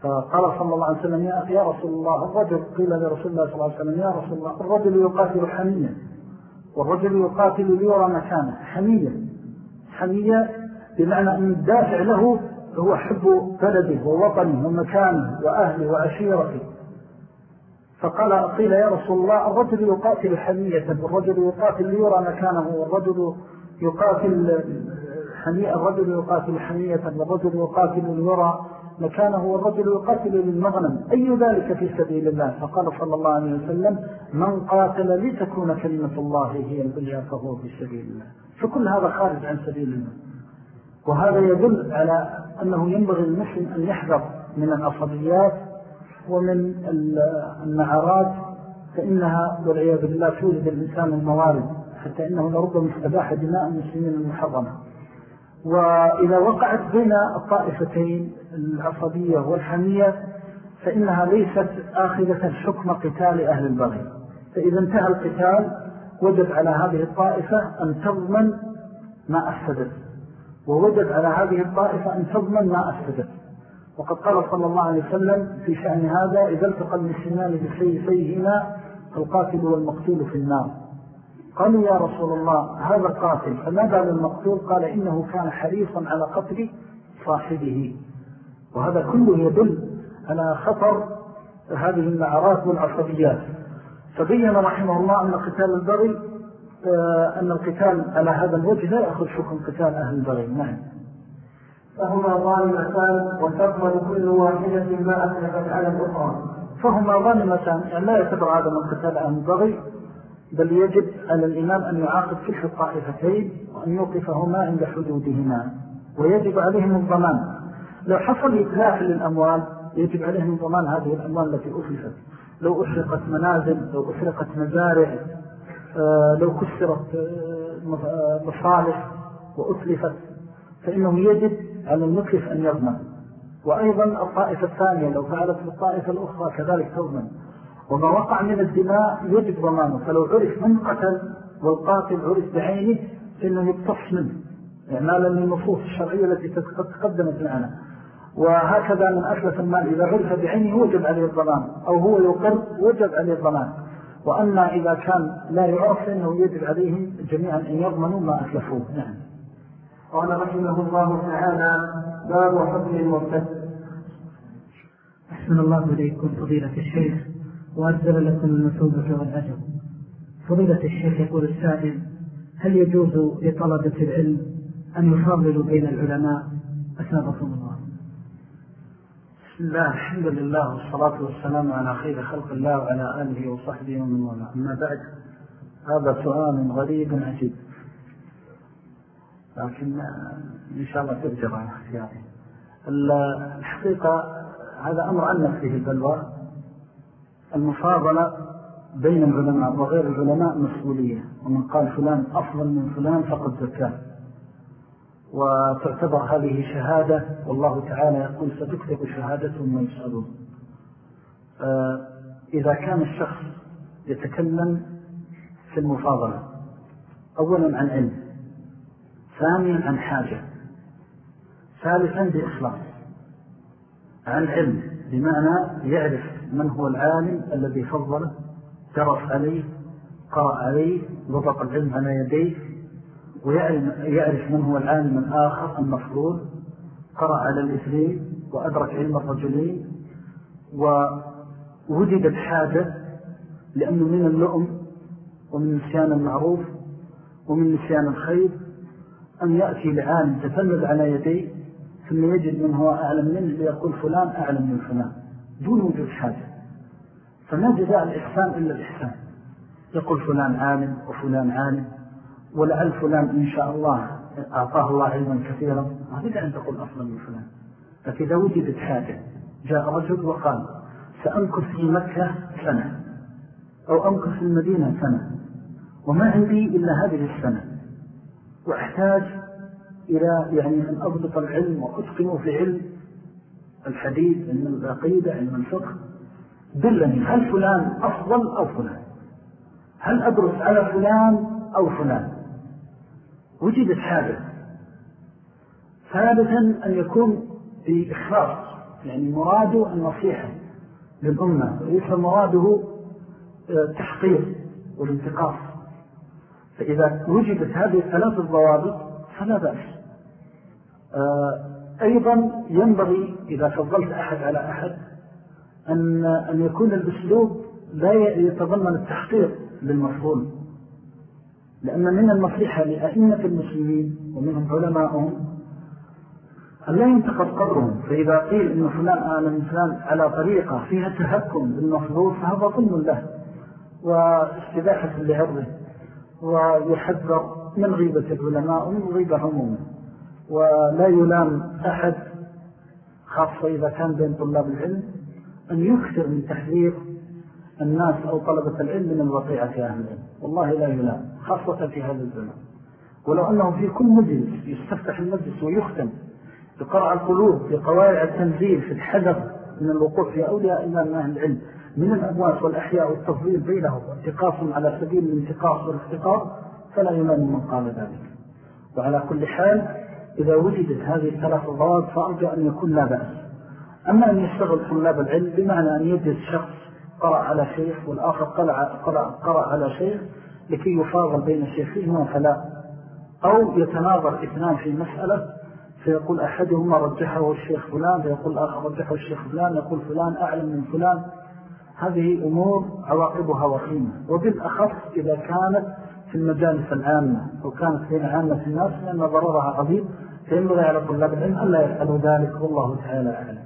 فقال صلى الله عليه وسلم يا رسول الله الرجل قيل لرسول الله صلى الله عليه وسلم يا رسول الله الرجل يقاتل حمية. والرجل يقاتل ليرى مكانه حمية. حمية بمعنى أن الدافع له هو حب بلده ووطنه ومكانه وأهله وعشيرته. فقال قيل يا رسول الله الرجل يقاتل حمية والرجل يقاتل ليرى مكانه والرجل يقاتل حمية الرجل يقاتل حمية والرجل يقاتل ليرى مكانه والرجل يقاتل للمغنم. أي ذلك في سبيل الله؟ فقال صلى الله عليه وسلم من قاتل لتكون كلمة الله هي البليا فهو في سبيل الله. فكل هذا خارج عن سبيل الله. وهذا يدل على أنه ينبغي المسلم أن يحذر من العصبيات ومن النعرات فإنها والعياذ بالله تولد الإنسان الموارد حتى إنه لربما استباح دماء المسلمين المحرمة. وإذا وقعت بين الطائفتين العصبية والحمية فإنها ليست آخذة الحكم قتال أهل البغي فإذا انتهى القتال وجب على هذه الطائفة أن تضمن ما أفسدت. ووجب على هذه الطائفة أن تضمن ما أفسدت وقد قال صلى الله عليه وسلم في شأن هذا إذا التقى المسلمان بسيفيهما القاتل والمقتول في النار. قالوا يا رسول الله هذا قاتل فماذا للمقتول قال إنه كان حريصا على قتل صاحبه. وهذا كله يدل على خطر هذه النعرات والعصبيات. فبين رحمه الله أن قتال البغي أن القتال على هذا الوجه لا يأخذ حكم قتال أهل البغي نعم. فهما ظالمتان وتضمن كل واحدة ما أسلفت على الأخرى. فهما ظالمتان يعني لا يعتبر هذا من قتال أهل البغي بل يجب على الإمام أن يعاقب كل الطائفتين وأن يوقفهما عند حدودهما ويجب عليهم الضمان. لو حصل إتلاف للأموال يجب عليهم ضمان هذه الأموال التي أفلفت لو أحرقت منازل لو أحرقت مزارع آه، لو كسرت آه، مصالح وأتلفت فإنه يجب على المتلف أن يضمن. وأيضا الطائفة الثانية لو فعلت بالطائفة الأخرى كذلك تضمن. وما وقع من الدماء يجب ضمانه. فلو عرف من قتل والقاتل عرف بعينه فإنه يقتص منه. إعمالا للنصوص الشرعية التي تقدمت معنا. وهكذا من أسلف المال إذا عرف بعينه وجب عليه الضمان. أو هو يقر وجب عليه الضمان. وأما إذا كان لا يعرف فإنه يجب عليهم جميعا أن يضمنوا ما أسلفوه نعم. قال رحمه الله تعالى باب حكم المرتد. أحسن الله إليكم فضيلة الشيخ وأرسل لكم المثوبة والأجر فضيلة الشيخ يقول السائل هل يجوز لطلبة العلم أن يفضلوا بين العلماء؟ أسابقهم الله. بسم الله الحمد لله والصلاة والسلام على خير خلق الله وعلى آله وصحبه ومن والاه. أما بعد هذا سؤال غريب عجيب. لكن إن شاء الله ترجع عن اختياري. الحقيقة هذا أمر أنك فيه البلوى. المفاضلة بين العلماء وغير العلماء مسؤولية. ومن قال فلان أفضل من فلان فقد زكاه. وتعتبر هذه شهادة والله تعالى يقول ستكتب ما يسألون آه، إذا كان الشخص يتكلم في المفاضلة أولا عن علم ثانيا عن حاجة ثالثا بإخلاص عن علم بمعنى يعرف من هو العالم الذي فضله درس عليه قرأ عليه وضق العلم على يديه ويعرف من هو العالم الآخر المفروض قرأ على الاثنين وأدرك علم الرجلين ووجدت حاجة لأنه من اللؤم ومن نسيان المعروف ومن نسيان الخير أن يأتي لعالم تفند على يديه ثم يجد من هو أعلم منه ليقول فلان أعلم من فلان دون وجود حاجة. فما جزاء الإحسان إلا الإحسان. يقول فلان عالم وفلان عالم. ولعل فلان إن شاء الله أعطاه الله علما كثيرا. ما بدأ أن تقول أفضل من فلان. لكن إذا وجدت حاجة جاء رجل وقال سأمكث في مكة سنة أو أمكن في المدينة سنة وما عندي إلا هذه السنة وأحتاج إلى يعني أن أضبط العلم وأتقنه في علم الحديث علم العقيدة علم الفقه دلني هل فلان أفضل أو فلان؟ هل أدرس على فلان أو فلان؟ وجدت حاجة ثالثا أن يكون بإخلاص يعني مراده النصيحة للأمة وليس مراده آه، تحقير والانتقاص. فإذا وجدت هذه الثلاث الضوابط فلا بأس. آه، أيضا ينبغي إذا فضلت أحد على أحد أن, أن يكون الأسلوب لا يتضمن التحقير للمفهول لأن من النصيحة لأئمة المسلمين ومنهم علماءهم أن لا ينتقد قدرهم فإذا قيل إن فلان آل من فلان على طريقة فيها تهكم بالمفضول فهذا ظلم له واستباحة لعرضه ويحذر من غيبة العلماء ومن غيبة عموما ولا يلام أحد خاصة إذا كان بين طلاب العلم أن يكثر من تحذير الناس أو طلبة العلم من الوقيعة في أهل العلم. والله لا يلام خاصة في هذا الزمن. ولو أنه في كل مجلس يستفتح المجلس ويختم بقرع القلوب في قواعد التنزيل في الحذر من الوقوع في أولياء الله من أهل العلم من الأبواس والأحياء والتفضيل بينهم وانتقاص على سبيل الانتقاص والافتقار فلا يلام من قال ذلك. وعلى كل حال إذا وجدت هذه الثلاث ضواب فأرجى أن يكون لا بأس. أما أن يشتغل طلاب العلم بمعنى أن يجد شخص قرأ على شيخ والآخر قرأ, قرأ, قرأ على شيخ لكي يفاضل بين الشيخين فلا. أو يتناظر اثنان في مسألة فيقول أحدهما رجحه الشيخ فلان فيقول الآخر رجحه الشيخ فلان يقول فلان أعلم من فلان. هذه أمور عواقبها وخيمة وبالأخص إذا كانت في المجالس العامة أو كانت بين عامة الناس لأن ضررها عظيم فينبغي على طلاب العلم ألا يفعلوا ذلك. والله تعالى أعلم.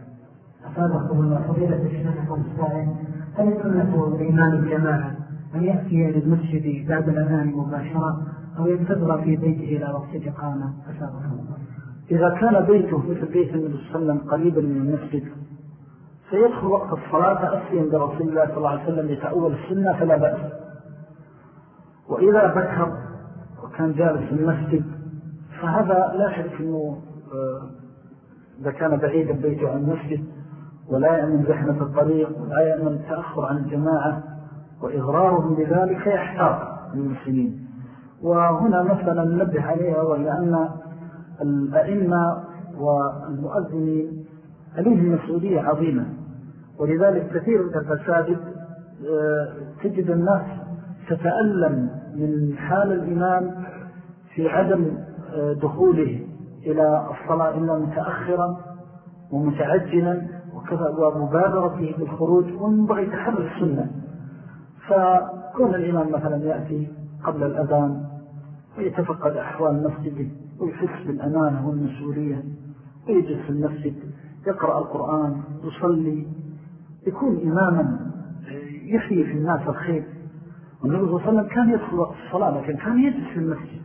الله فضيلة الشيخ السائل. هل سنة الإمام الجماعة أن يأتي للمسجد بعد الأذان مباشرة أو ينتظر في بيته إلى وقت الإقامة الله إذا كان بيته مثل بيت النبي صلى الله عليه وسلم قريبا من المسجد سيدخل وقت الصلاة أسيا برسول الله صلى الله عليه وسلم لتأول السنة فلا بأس. وإذا بكر وكان جالس في المسجد فهذا لا شك أنه آه، إذا كان بعيدا بيته عن المسجد ولا يأمن زحمة الطريق ولا يأمن التأخر عن الجماعة وإغرارهم بذلك يحتار المسلمين. وهنا مثلا ننبه عليها وهي أن الأئمة والمؤذنين عليهم مسؤولية عظيمة ولذلك كثير من المساجد آه، تجد الناس تتألم من حال الإمام في عدم آه، دخوله إلى الصلاة إلا متأخرا ومتعجلا. وكذا ومبادرته بالخروج ومنبغي تحرر السنة. فكون الإمام مثلا يأتي قبل الأذان ويتفقد أحوال مسجده ويحس بالأمانة والمسؤولية ويجلس في المسجد يقرأ القرآن يصلي يكون إماما يحيي في الناس الخير. والنبي صلى الله عليه وسلم كان يدخل وقت الصلاة لكن كان يجلس في المسجد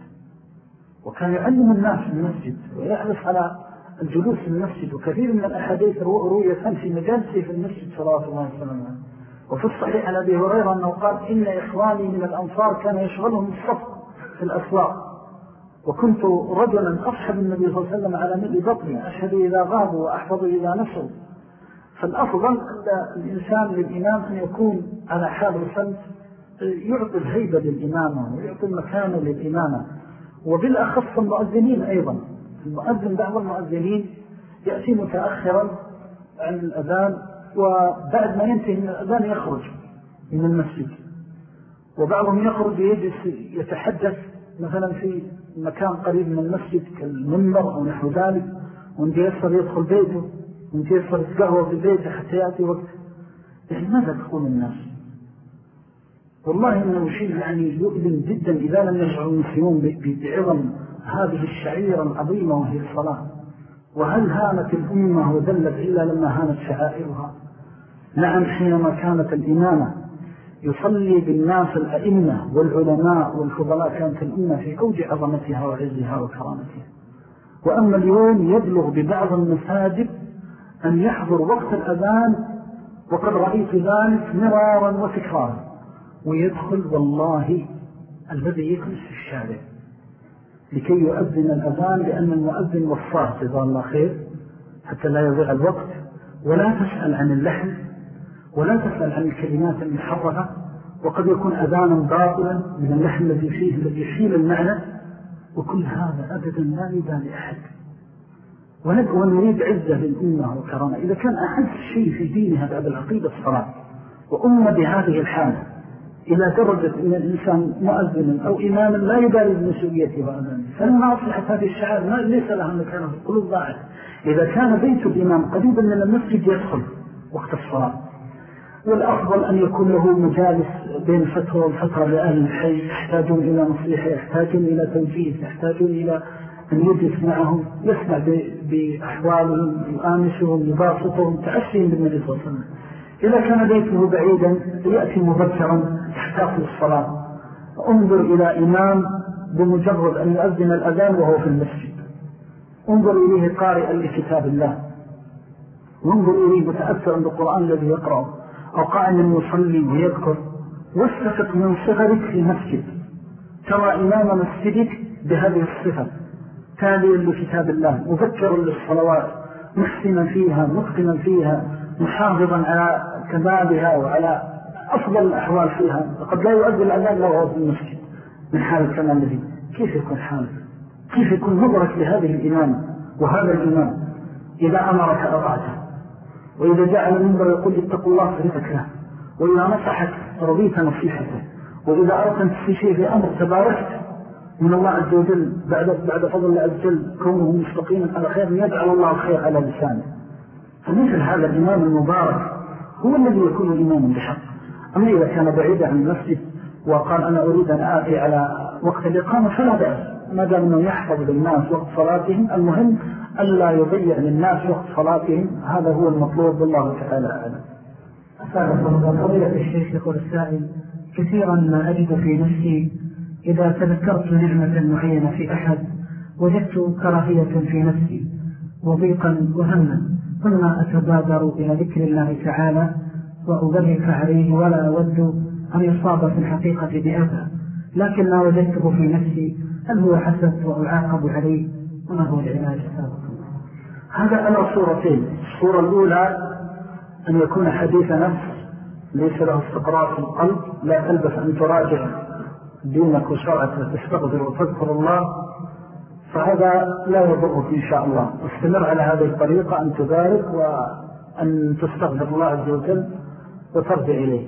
وكان يعلم الناس في المسجد ويحرص على الجلوس في المسجد وكثير من الأحاديث رؤية في مجالسه في المسجد صلاة الله عليه وسلم. وفي الصحيح على أبي هريرة أنه قال إن إخواني من الأنصار كان يشغلهم الصف في الأسواق. وكنت رجلا أصحب النبي صلى الله عليه وسلم على ملء بطني أشهد إذا غابوا وأحفظ إذا نسوا. فالأفضل أن الإنسان للإمام أن يكون على حال وسلم يعطي الهيبة للإمامة ويعطي المكانة للإمامة. وبالأخص المؤذنين أيضا. المؤذن بعض المؤذنين يأتي متأخرا عن الأذان وبعد ما ينتهي من الأذان يخرج من المسجد. وبعضهم يخرج يجلس يتحدث مثلا في مكان قريب من المسجد كالمنبر أو نحو ذلك وانت يسر يدخل بيته وانت يسر يتقهوى في بيته حتى يأتي وقت. يعني ماذا تقول الناس؟ والله إنه شيء يعني يؤذن جدا إذا لم يشعر المسلمون بعظم هذه الشعيرة العظيمة وهي الصلاة. وهل هانت الأمة وذلت إلا لما هانت شعائرها؟ نعم حينما كانت الإمامة يصلي بالناس الأئمة والعلماء والفضلاء كانت الأمة في أوج عظمتها وعزها وكرامتها. وأما اليوم يبلغ ببعض المساجد أن يحضر وقت الأذان وقد رأيت ذلك مرارا وتكرارا. ويدخل والله الذي يكنس في الشارع. لكي يؤذن الأذان لأن المؤذن وصاه جزاه الله خير حتى لا يضيع الوقت. ولا تسأل عن اللحن ولا تسأل عن الكلمات المحرفة وقد يكون أذانا باطلا من اللحن الذي فيه الذي يشيل المعنى. وكل هذا أبدا لا يبال أحد. ونريد عزة للأمة وكرامة إذا كان أحد شيء في دينها بعد العقيدة الصلاة وأمة بهذه الحالة إلى درجة أن الإنسان مؤذن أو إماما لا يبالي بمسؤوليته وأذانه فلما أصلحت هذه الشعار ليس لها مكان في القلوب ضاعت. إذا كان بيت الإمام قريبا من المسجد يدخل وقت الصلاة. والأفضل أن يكون له مجالس بين فترة والفترة لأهل الحي يحتاجون إلى نصيحة يحتاجون إلى توجيه يحتاجون إلى أن يجلس معهم يسمع بأحوالهم يؤانسهم يباسطهم تأسيهم بالنبي صلى الله عليه وسلم. إذا كان بيته بعيدا يأتي مبكرا يحتاق للصلاة. انظر إلى إمام بمجرد أن يؤذن الأذان وهو في المسجد. انظر إليه قارئا لكتاب الله. وانظر إليه متأثرا بالقرآن الذي يقرأه. أو قائما يصلي ويذكر. واستفق من صغرك في مسجد ترى إمام مسجدك بهذه الصفة. تاليا لكتاب الله. مذكرا للصلوات. محسنا فيها متقنا فيها. محافظا على كمالها وعلى أفضل الأحوال فيها. وقد لا يؤدي الأذان لو هو في المسجد من حال الكمال الذي كيف يكون حاله؟ كيف يكون مدرك لهذه الإمام وهذا الإمام إذا أمرك أطعته؟ وإذا جعل المنبر يقول اتقوا الله فريتك له وإذا نصحك رضيت نصيحته. وإذا أردت في شيء في أمر تباركت من الله عز وجل بعد, بعد فضل الله عز وجل كونه مستقيما على خير يجعل الله الخير على لسانه. فمثل هذا الإمام المبارك هو الذي يكون الإمام بحق. أما إذا كان بعيدا عن المسجد وقال أنا أريد أن آتي على وقت الإقامة فلا بأس. ما دام أنه يحفظ للناس وقت صلاتهم المهم ألا يضيع للناس وقت صلاتهم. هذا هو المطلوب بالله تعالى أعلم. فضيلة الشيخ يقول السائل كثيرا ما أجد في نفسي إذا تذكرت نعمة معينة في أحد وجدت كراهية في نفسي وضيقا وهما ثم أتبادر إلى ذكر الله تعالى وأبرك عليه ولا أود أن يصاب في الحقيقة بأذى لكن ما وجدته في نفسي هل هو حسد وأعاقب عليه؟ وما هو العلاج؟ هذا على صورتين. الصورة الأولى أن يكون حديث نفس ليس له استقرار في القلب لا تلبس أن تراجع دينك وشرعك وتستغفر وتذكر الله فهذا لا يضرك إن شاء الله. استمر على هذه الطريقة أن تبارك وأن تستغفر الله عز وجل. وترجع إليه.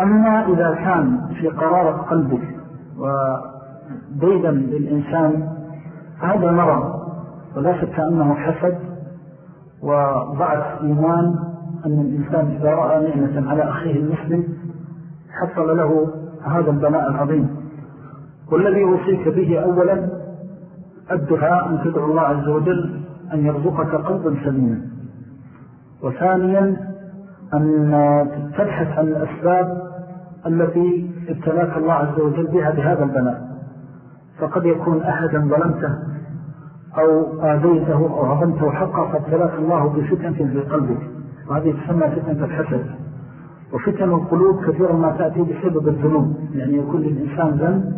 أما إذا كان في قرارة قلبك وديدا للإنسان هذا مرض ولا شك أنه حسد وضعف إيمان أن الإنسان إذا رأى نعمة على أخيه المسلم حصل له هذا البلاء العظيم. والذي أوصيك به أولا الدعاء أن تدعو الله عز وجل أن يرزقك قلبا سليما. وثانيا أن تبحث عن الأسباب التي ابتلاك الله عز وجل بها بهذا البلاء. فقد يكون أحدا ظلمته أو آذيته أو عظمته حقا فابتلاك الله بفتنة في قلبك. وهذه تسمى فتنة الحسد. وفتن القلوب كثيرا ما تأتي بسبب الذنوب. يعني يكون للإنسان ذنب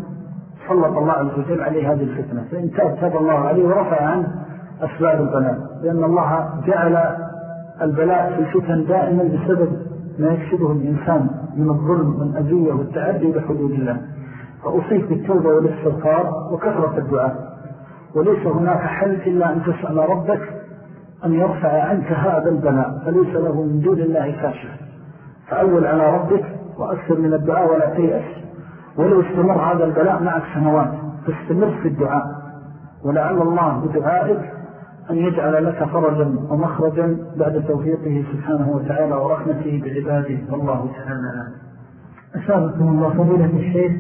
سلط الله عز وجل عليه هذه الفتنة. فإن تاب تاب الله عليه ورفع عنه أسباب البلاء. لأن الله جعل البلاء في الفتن دائما بسبب ما يكسبه الإنسان من الظلم والأذية والتعدي بحدود الله. فأصيب بالتوبة والاستغفار وكثرة الدعاء. وليس هناك حل إلا أن تسأل ربك أن يرفع عنك هذا البلاء فليس له من دون الله كاشف. فأول على ربك وأكثر من الدعاء ولا تيأس. ولو استمر هذا البلاء معك سنوات فاستمر في الدعاء. ولعل الله بدعائك أن يجعل لك فرجا ومخرجا بعد توفيقه سبحانه وتعالى ورحمته بعباده والله تعالى أسابقكم الله فضيلة الشيخ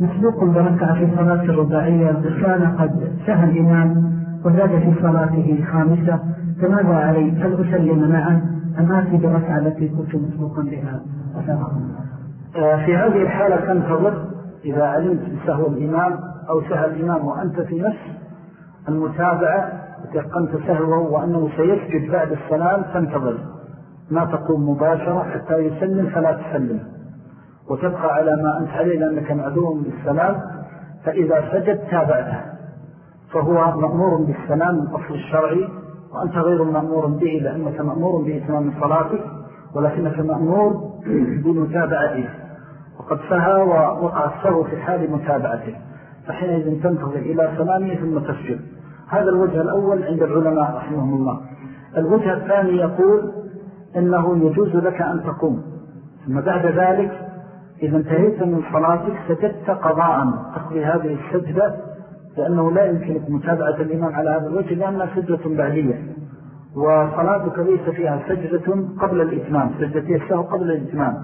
مسبوق بركع في صلاة الرباعية كان قد سهى الإمام وزاد في صلاته خامسة فماذا علي هل أسلم معه أم آتي بركعة التي كنت مسبوقا بها؟ أسابقكم آه، في هذه الحالة تنتظر إذا علمت بسهو الإمام أو سهى الإمام وأنت في نفس المتابعة وتقنت سهوه وأنه سيسجد بعد السلام تنتظر ما تقوم مباشرة حتى يسلم فلا تسلم. وتبقى على ما أنت عليه لأنك معذوم بالسلام فإذا سجد تابعته فهو مأمور بالسلام من أصل الشرعي وأنت غير مأمور به لأنك مأمور بإتمام صلاتك ولكنك مأمور بمتابعته. وقد سهى ووقع السهو في حال متابعته فحينئذ تنتظر إلى سلامه ثم تسجد. هذا الوجه الأول عند العلماء رحمهم الله. الوجه الثاني يقول إنه يجوز لك أن تقوم. ثم بعد ذلك إذا انتهيت من صلاتك سجدت قضاء. تقضي هذه السجدة لأنه لا يمكنك متابعة الإمام على هذا الوجه لأنها سجدة بعدية. وصلاتك ليس فيها سجدة قبل الإتمام سجدتي السهو قبل الإتمام.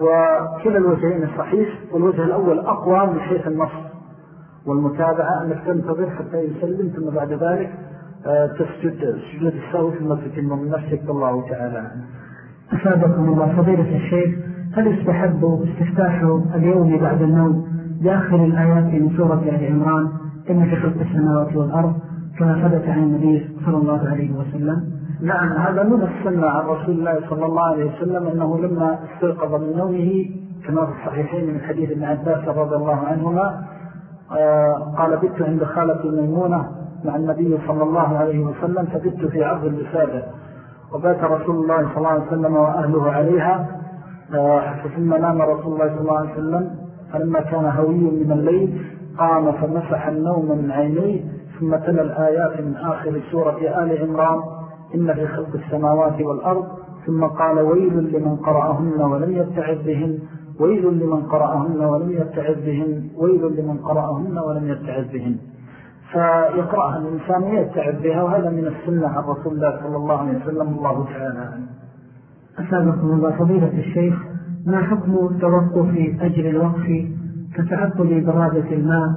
وكلا الوجهين صحيح والوجه الأول أقوى من حيث النص. والمتابعة أنك تنتظر حتى يسلم ثم بعد ذلك آه، تسجد سجود السهو ثم تتم من نفسك الله تعالى أفادكم الله. فضيلة الشيخ هل يستحب استفتاح اليوم بعد النوم داخل الآيات من سورة آل عمران؟ إن في خلق السماوات والأرض كما ثبت عن النبي صلى الله عليه وسلم. نعم هذا من السنة عن رسول الله صلى الله عليه وسلم أنه لما استيقظ من نومه كما في الصحيحين من حديث ابن عباس رضي الله عنهما قال بت عند خالة الميمونة مع النبي صلى الله عليه وسلم فبت في عرض الوسادة وبات رسول الله صلى الله عليه وسلم وأهله عليها. آه، ثم نام رسول الله صلى الله عليه وسلم. فلما كان هوي من الليل قام فمسح النوم من عينيه. ثم تلا الآيات من آخر سورة آل عمران. إن في خلق السماوات والأرض. ثم قال ويل لمن قرأهن ولم يتعذ بهن ويل لمن قرأهن ولم يتعذ بهن ويل لمن قرأهن ولم يتعذ بهن. فيقرأها الإنسان ويتعذ بها وهذا من السنة عن رسول الله صلى الله عليه وسلم الله تعالى أسابقكم الله فضيلة الشيخ ما حكم توقف أجر الوقف كتعطل برادة الماء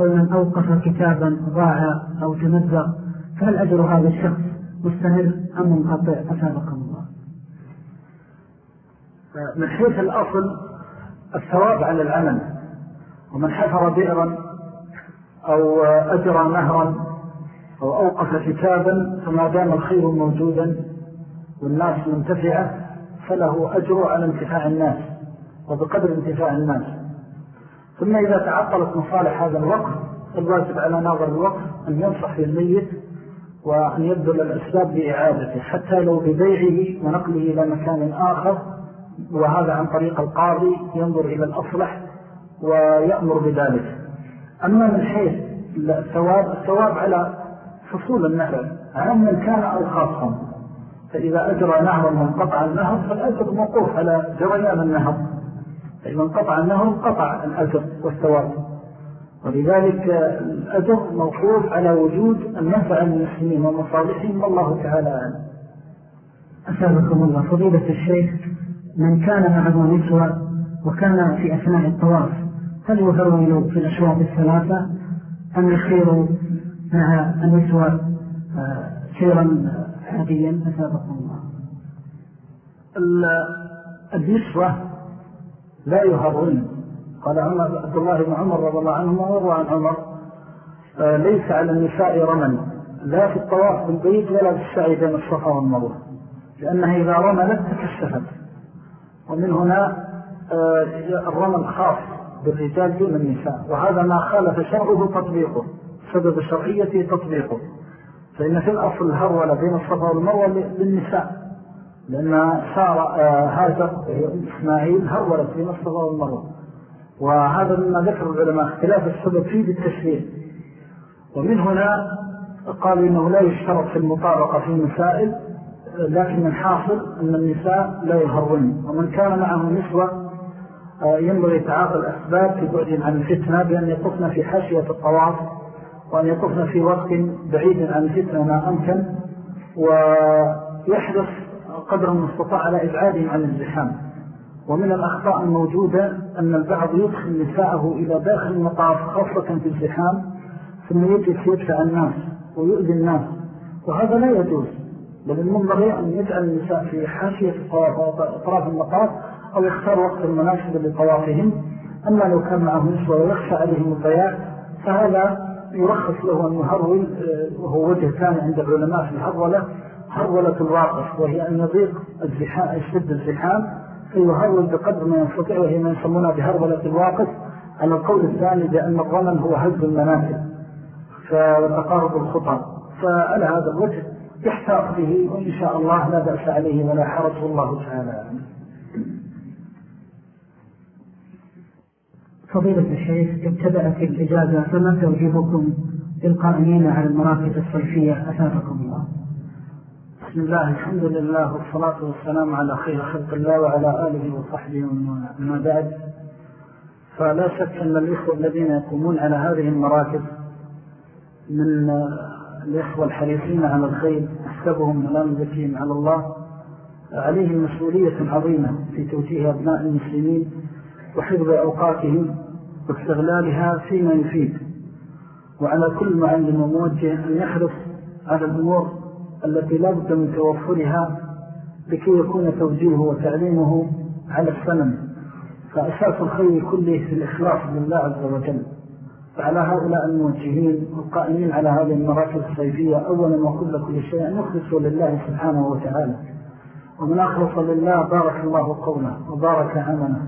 أو من أوقف كتابا ضاع أو تنزق فهل أجر هذا الشخص مستمر أم منقطع؟ أسابقكم الله. من حيث الأصل الثواب على العمل. ومن حفر بئرا أو أجرى نهرا أو أوقف كتابا فما دام الخير موجودا والناس منتفعة فله أجر على انتفاع الناس وبقدر انتفاع الناس. ثم إذا تعطلت مصالح هذا الوقت الواجب على ناظر الوقت أن ينصح للميت وأن يبذل الأسباب بإعادته حتى لو ببيعه ونقله إلى مكان آخر وهذا عن طريق القاضي ينظر إلى الأصلح ويأمر بذلك. أما من حيث الثواب الثواب على فصول النهر عاما كان أو خاصا فإذا أجرى نهر منقطع النهر فالأجر موقوف على جريان النهر. فإذا انقطع النهر قطع الأجر والثواب. ولذلك الأجر موقوف على وجود المنفع المسلمين ومصالحهم والله تعالى أعلم. أسابقكم الله. فضيلة الشيخ من كان معه نسوة وكان في أثناء الطواف. هل يهرول في الأشواط الثلاثة أم يسير مع النسوة آه، سيرا عاديا؟ أسابقكم الله. النسوة لا يهرون قال عبد الله بن عمر رضي الله عنه وروى عن عمر آه، ليس على النساء رمل لا في الطواف بالبيت ولا في السعي بين الصفا والمروة لأنها إذا رملت تكشفت ومن هنا آه، الرمل خاص بالرجال دون النساء. وهذا ما خالف شرعه تطبيقه سبب شرعيته تطبيقه. فإن في الأصل الهرولة بين الصفا والمروة للنساء. لأن صار آه، هاجر إسماعيل هرولت بين الصفا والمروة. وهذا مما ذكر العلماء اختلاف السبب فيه بالتشريع. ومن هنا قالوا إنه لا يشترط في المطابقة في مسائل لكن الحاصل أن النساء لا يهرون ومن كان معه نسوة آه، ينبغي تعاطى الأسباب في بعد عن الفتنة بأن يطفن في حاشية الطواف وأن يطفن في وقت بعيد عن الفتنة ما أمكن ويحرص قدر المستطاع على إبعادهم عن الزحام. ومن الأخطاء الموجودة أن البعض يدخل نساءه إلى داخل المطاف خاصة في الزحام ثم يجلس يدفع الناس ويؤذي الناس وهذا لا يجوز. بل المنبغي أن يجعل النساء في حاشية أطراف المطاف أو يختار وقت المناسب لطوافهم. أما لو كان معه نسوة ويخشى عليهم الضياع فهذا يرخص له أن يهرول آه، وهو وجه ثاني عند العلماء في الهرولة هرولة الواقف وهي أن يضيق الزحام يشد الزحام فيهرول بقدر ما يستطيع وهي ما يسمونها بهرولة الواقف على القول الثاني بأن الظلم هو هز المنافذ فتقارب الخطى فعلى هذا الوجه يحتاط به وإن شاء الله لا بأس عليه ولا حرج. الله تعالى فضيلة الشيخ ابتدأت الإجازة فما توجيبكم للقائمين على المراكز الصيفية؟ أثابكم الله. بسم الله الحمد لله والصلاة والسلام على خير خلق الله وعلى آله وصحبه وما بعد. فلا شك أن الإخوة الذين يقومون على هذه المراكز من الإخوة الحريصين على الخير أحسبهم نزكيهم على الله. عليهم مسؤولية عظيمة في توجيه أبناء المسلمين وحفظ أوقاتهم واستغلالها فيما يفيد. وعلى كل معلم وموجه أن يحرص على الأمور التي لا بد من توفرها لكي يكون توجيهه وتعليمه على السنن فأساس الخير كله في الإخلاص لله عز وجل. فعلى هؤلاء الموجهين القائمين على هذه المراكز الصيفية أولا وكل كل شيء أن يخلصوا لله سبحانه وتعالى. ومن أخلص لله بارك الله قوله وبارك عمله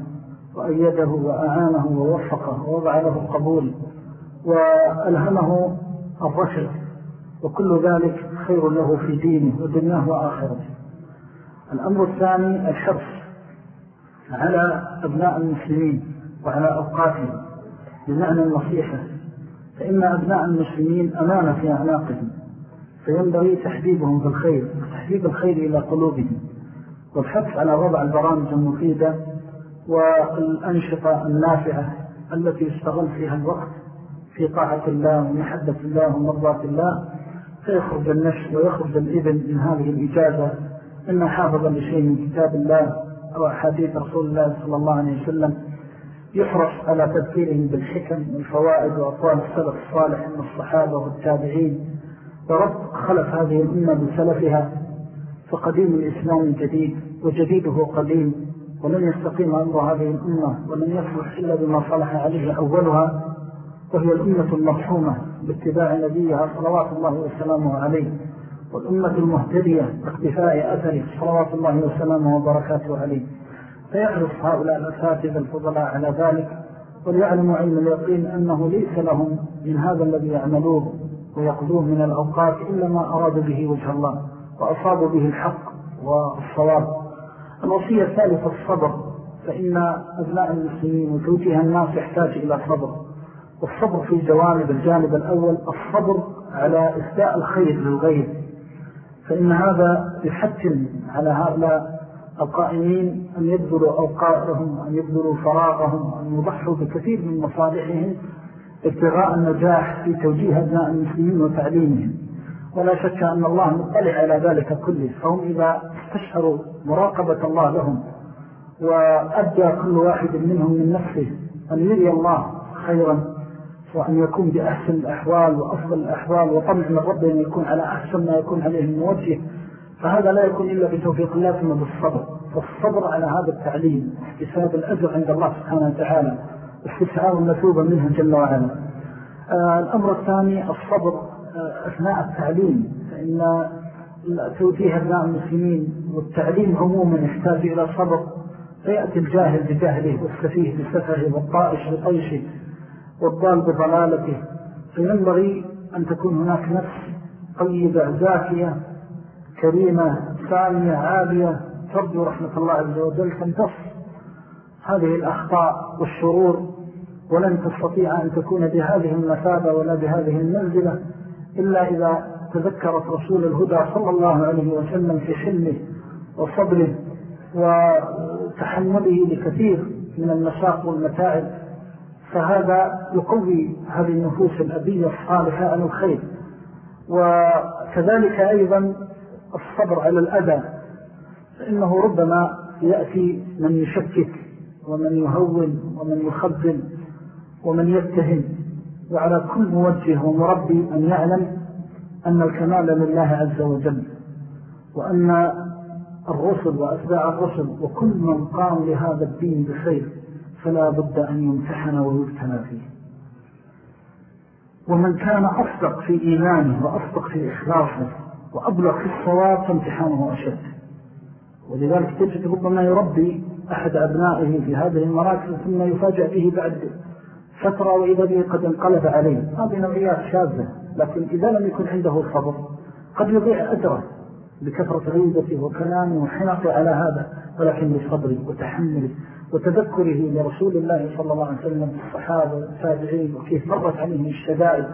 وأيده وأعانه ووفقه ووضع له القبول وألهمه الرشد. وكل ذلك خير له في دينه ودنياه وآخرته. الأمر الثاني الحرص على أبناء المسلمين وعلى أوقاتهم. بمعنى النصيحة فإن أبناء المسلمين أمانة في أعناقهم فينبغي تحبيبهم بالخير تحبيب الخير إلى قلوبهم. والحث على وضع البرامج المفيدة والأنشطة النافعة التي يستغل فيها الوقت في طاعة الله ومحبة الله ومرضات الله فيخرج النفس ويخرج الإذن من هذه الإجازة. إما حافظا لشيء من كتاب الله أو أحاديث رسول الله صلى الله عليه وسلم يحرص على تذكيرهم بالحكم والفوائد وأطوال السلف الصالح من الصحابة والتابعين. ورد خلف هذه الأمة بسلفها فقديم الإسلام جديد وجديده قديم ولن يستقيم أمر هذه الأمة ولن يصلح إلا بما صلح عليه أولها وهي الأمة المرحومة باتباع نبيها صلوات الله وسلامه عليه والأمة المهتدية باقتفاء أثره صلوات الله وسلامه وبركاته عليه. فيحرص هؤلاء الأساتذة الفضلاء على ذلك وليعلموا علم اليقين أنه ليس لهم من هذا الذي يعملوه ويقضوه من الأوقات إلا ما أرادوا به وجه الله وأصابوا به الحق والصواب. الوصية الثالثة الصبر فإن أبناء المسلمين وتوجيه الناس يحتاج إلى صبر. والصبر في جوانب الجانب الأول الصبر على إسداء الخير للغير. فإن هذا يحتم على هؤلاء القائمين أن يبذلوا أوقاتهم أن يبذلوا فراغهم أن يضحوا بكثير من مصالحهم ابتغاء النجاح في توجيه أبناء المسلمين وتعليمهم. ولا شك أن الله مطلع على ذلك كله. فهم إذا استشعروا مراقبة الله لهم وأدى كل واحد منهم من نفسه أن يري الله خيرا وأن يكون بأحسن الأحوال وأفضل الأحوال وطمع من ربه أن يكون على أحسن ما يكون عليه الموجه فهذا لا يكون إلا بتوفيق الله ثم بالصبر. فالصبر على هذا التعليم احتساب الأجر عند الله سبحانه وتعالى استسعار المثوبة منه جل وعلا. آه الأمر الثاني الصبر آه أثناء التعليم فإن توجيه أبناء المسلمين والتعليم عموما يحتاج إلى صبر. فيأتي الجاهل بجهله والسفيه بسفره والطائش بطيشه والضال بضلالته. فينبغي أن تكون هناك نفس طيبة زاكية كريمة سامية عالية. ترجو رحمة الله عز وجل تمتص هذه الأخطاء والشرور ولن تستطيع أن تكون بهذه المثابة ولا بهذه المنزلة إلا إذا تذكرت رسول الهدى صلى الله عليه وسلم في حلمه وصبره وتحمله لكثير من المشاق والمتاعب. فهذا يقوي هذه النفوس الأبية الصالحة على الخير. وكذلك أيضا الصبر على الأذى فإنه ربما يأتي من يشكك ومن يهون ومن يخبل ومن يتهم وعلى كل موجه ومربي أن يعلم أن الكمال لله عز وجل وأن الرسل وأتباع الرسل وكل من قام لهذا الدين بخير فلا بد أن يمتحن ويبتنى فيه. ومن كان أصدق في إيمانه وأصدق في إخلاصه وأبلغ في الصواب فامتحانه أشد. ولذلك تجد ربما يربي أحد أبنائه في هذه المراكز ثم يفاجأ به بعد فترة وإذا به قد انقلب عليه. هذه نوعيات شاذة لكن إذا لم يكن عنده صبر قد يضيع أجره بكثرة غيبته وكلامه وحنقه على هذا ولكن بصبره وتحمله وتذكره لرسول الله صلى الله عليه وسلم الصحابة والتابعين وكيف مرت عليهم الشدائد.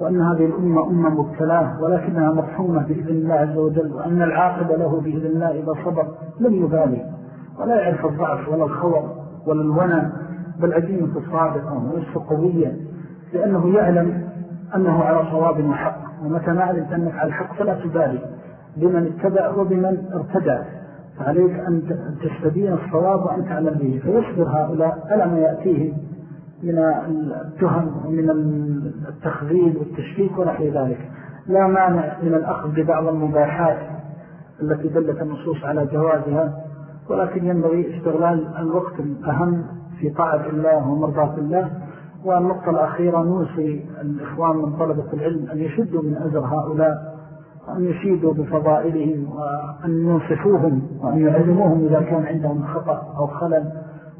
وأن هذه الأمة أمة مبتلاه ولكنها مرحومة بإذن الله عز وجل وأن العاقبة له بإذن الله إذا صبر لم يبالي. ولا يعرف الضعف ولا الخور ولا الونى بل عديمة الصادقة ونفسه قوية لأنه يعلم أنه على صواب وحق. ومتى ما علمت أنك على الحق فلا تبالي. بمن اتبع وبمن ارتدع. فعليك أن تستبين الصواب وأن تعلم به. فيصبر هؤلاء ألا ما يأتيهم من التهم ومن التخذيل والتشكيك ونحو ذلك. لا مانع من الأخذ ببعض المباحات التي دلت النصوص على جوازها ولكن ينبغي استغلال الوقت الأهم في طاعة الله ومرضاة الله. والنقطة الأخيرة نوصي الإخوان من طلبة العلم أن يشدوا من أزر هؤلاء وأن يشيدوا بفضائلهم وأن ينصفوهم وأن يعلموهم إذا كان عندهم خطأ أو خلل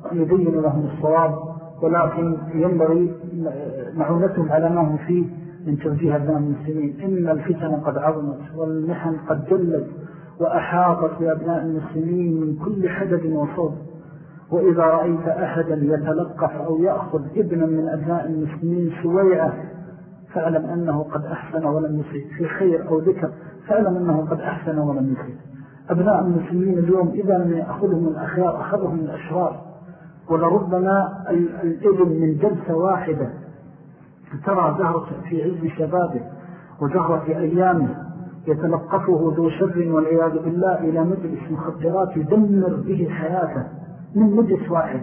وأن يبينوا لهم الصواب. ولكن ينبغي معونتهم على ما هم فيه من توجيه أبناء المسلمين. إن الفتن قد عظمت والمحن قد جلت وأحاطت بأبناء المسلمين من كل حدد وصوب. وإذا رأيت أحدا يتلقف أو يأخذ ابنا من أبناء المسلمين سويعة فاعلم أنه قد أحسن ولم يسيد في خير أو ذكر فاعلم أنه قد أحسن ولم يسيد أبناء المسلمين اليوم إذا لم يأخذهم الأخيار أخذهم الأشرار ولربما الإبن من جلسة واحدة ترى زهرة في عز شبابه وزهرة في أيامه يتلقفه ذو شر والعياذ بالله إلى مجلس مخدرات يدمر به حياته من مجلس واحد.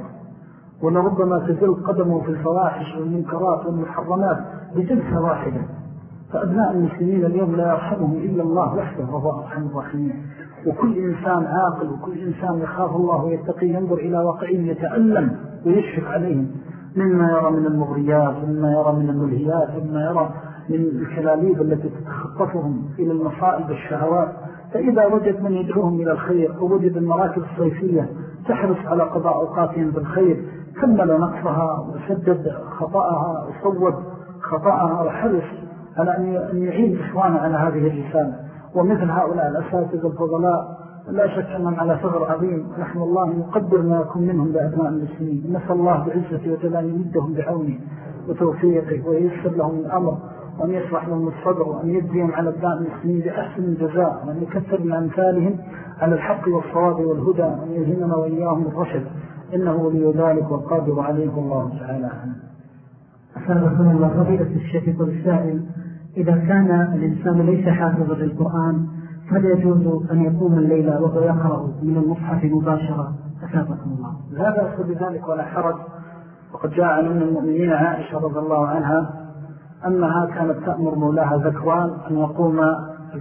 ولربما تزل قدمه في الفواحش والمنكرات والمحرمات بجلسة واحدة. فأبناء المسلمين اليوم لا يرحمهم إلا الله وحده وهو أرحم الراحمين وكل إنسان عاقل وكل إنسان يخاف الله ويتقي ينظر إلى واقعين يتألم ويشفق عليهم. مما يرى من المغريات ومما يرى من الملهيات ومما يرى من الكلاليب التي تتخطفهم إلى المصائب الشهوات فإذا وجد من يدعوهم إلى الخير ووجد المراكز الصيفية تحرص على قضاء أوقاتهم بالخير كمل نقصها وسدد خطأها وصوب خطأها وحرص على أن يعين إخوانه على هذه الرسالة. ومثل هؤلاء الأساتذة الفضلاء لا شك أنهم على ثغر عظيم. نحن الله نقدر ما يكون منهم بأبناء المسلمين. نسأل الله بعزة وجلال يمدهم بعونه وتوفيقه ويسر لهم الأمر وأن يشرح لهم الصدر وأن يجزيهم على أبناء المسلمين بأحسن الجزاء وأن يكثر من أمثالهم على الحق والصواب والهدى وأن يلهمنا وإياهم الرشد. إنه ولي ذلك والقادر عليه الله تعالى أسأل الله فضيلة الشيخ والسائل إذا كان الإنسان ليس حافظا للقرآن فهل يجوز أن يقوم الليلة وهو يقرأ من المصحف مباشرة. أثابكم الله. لا بأس بذلك ولا حرج. وقد جاء عن من المؤمنين عائشة رضي الله عنها أنها كانت تأمر مولاها ذكوان أن يقوم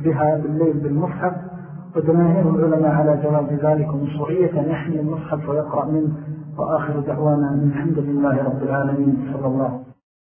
بها بالليل بالمصحف وجماهير العلماء على جواز ذلك ومشروعية أن يحمل المصحف ويقرأ منه. وآخر دعوانا من الحمد لله رب العالمين. صلى الله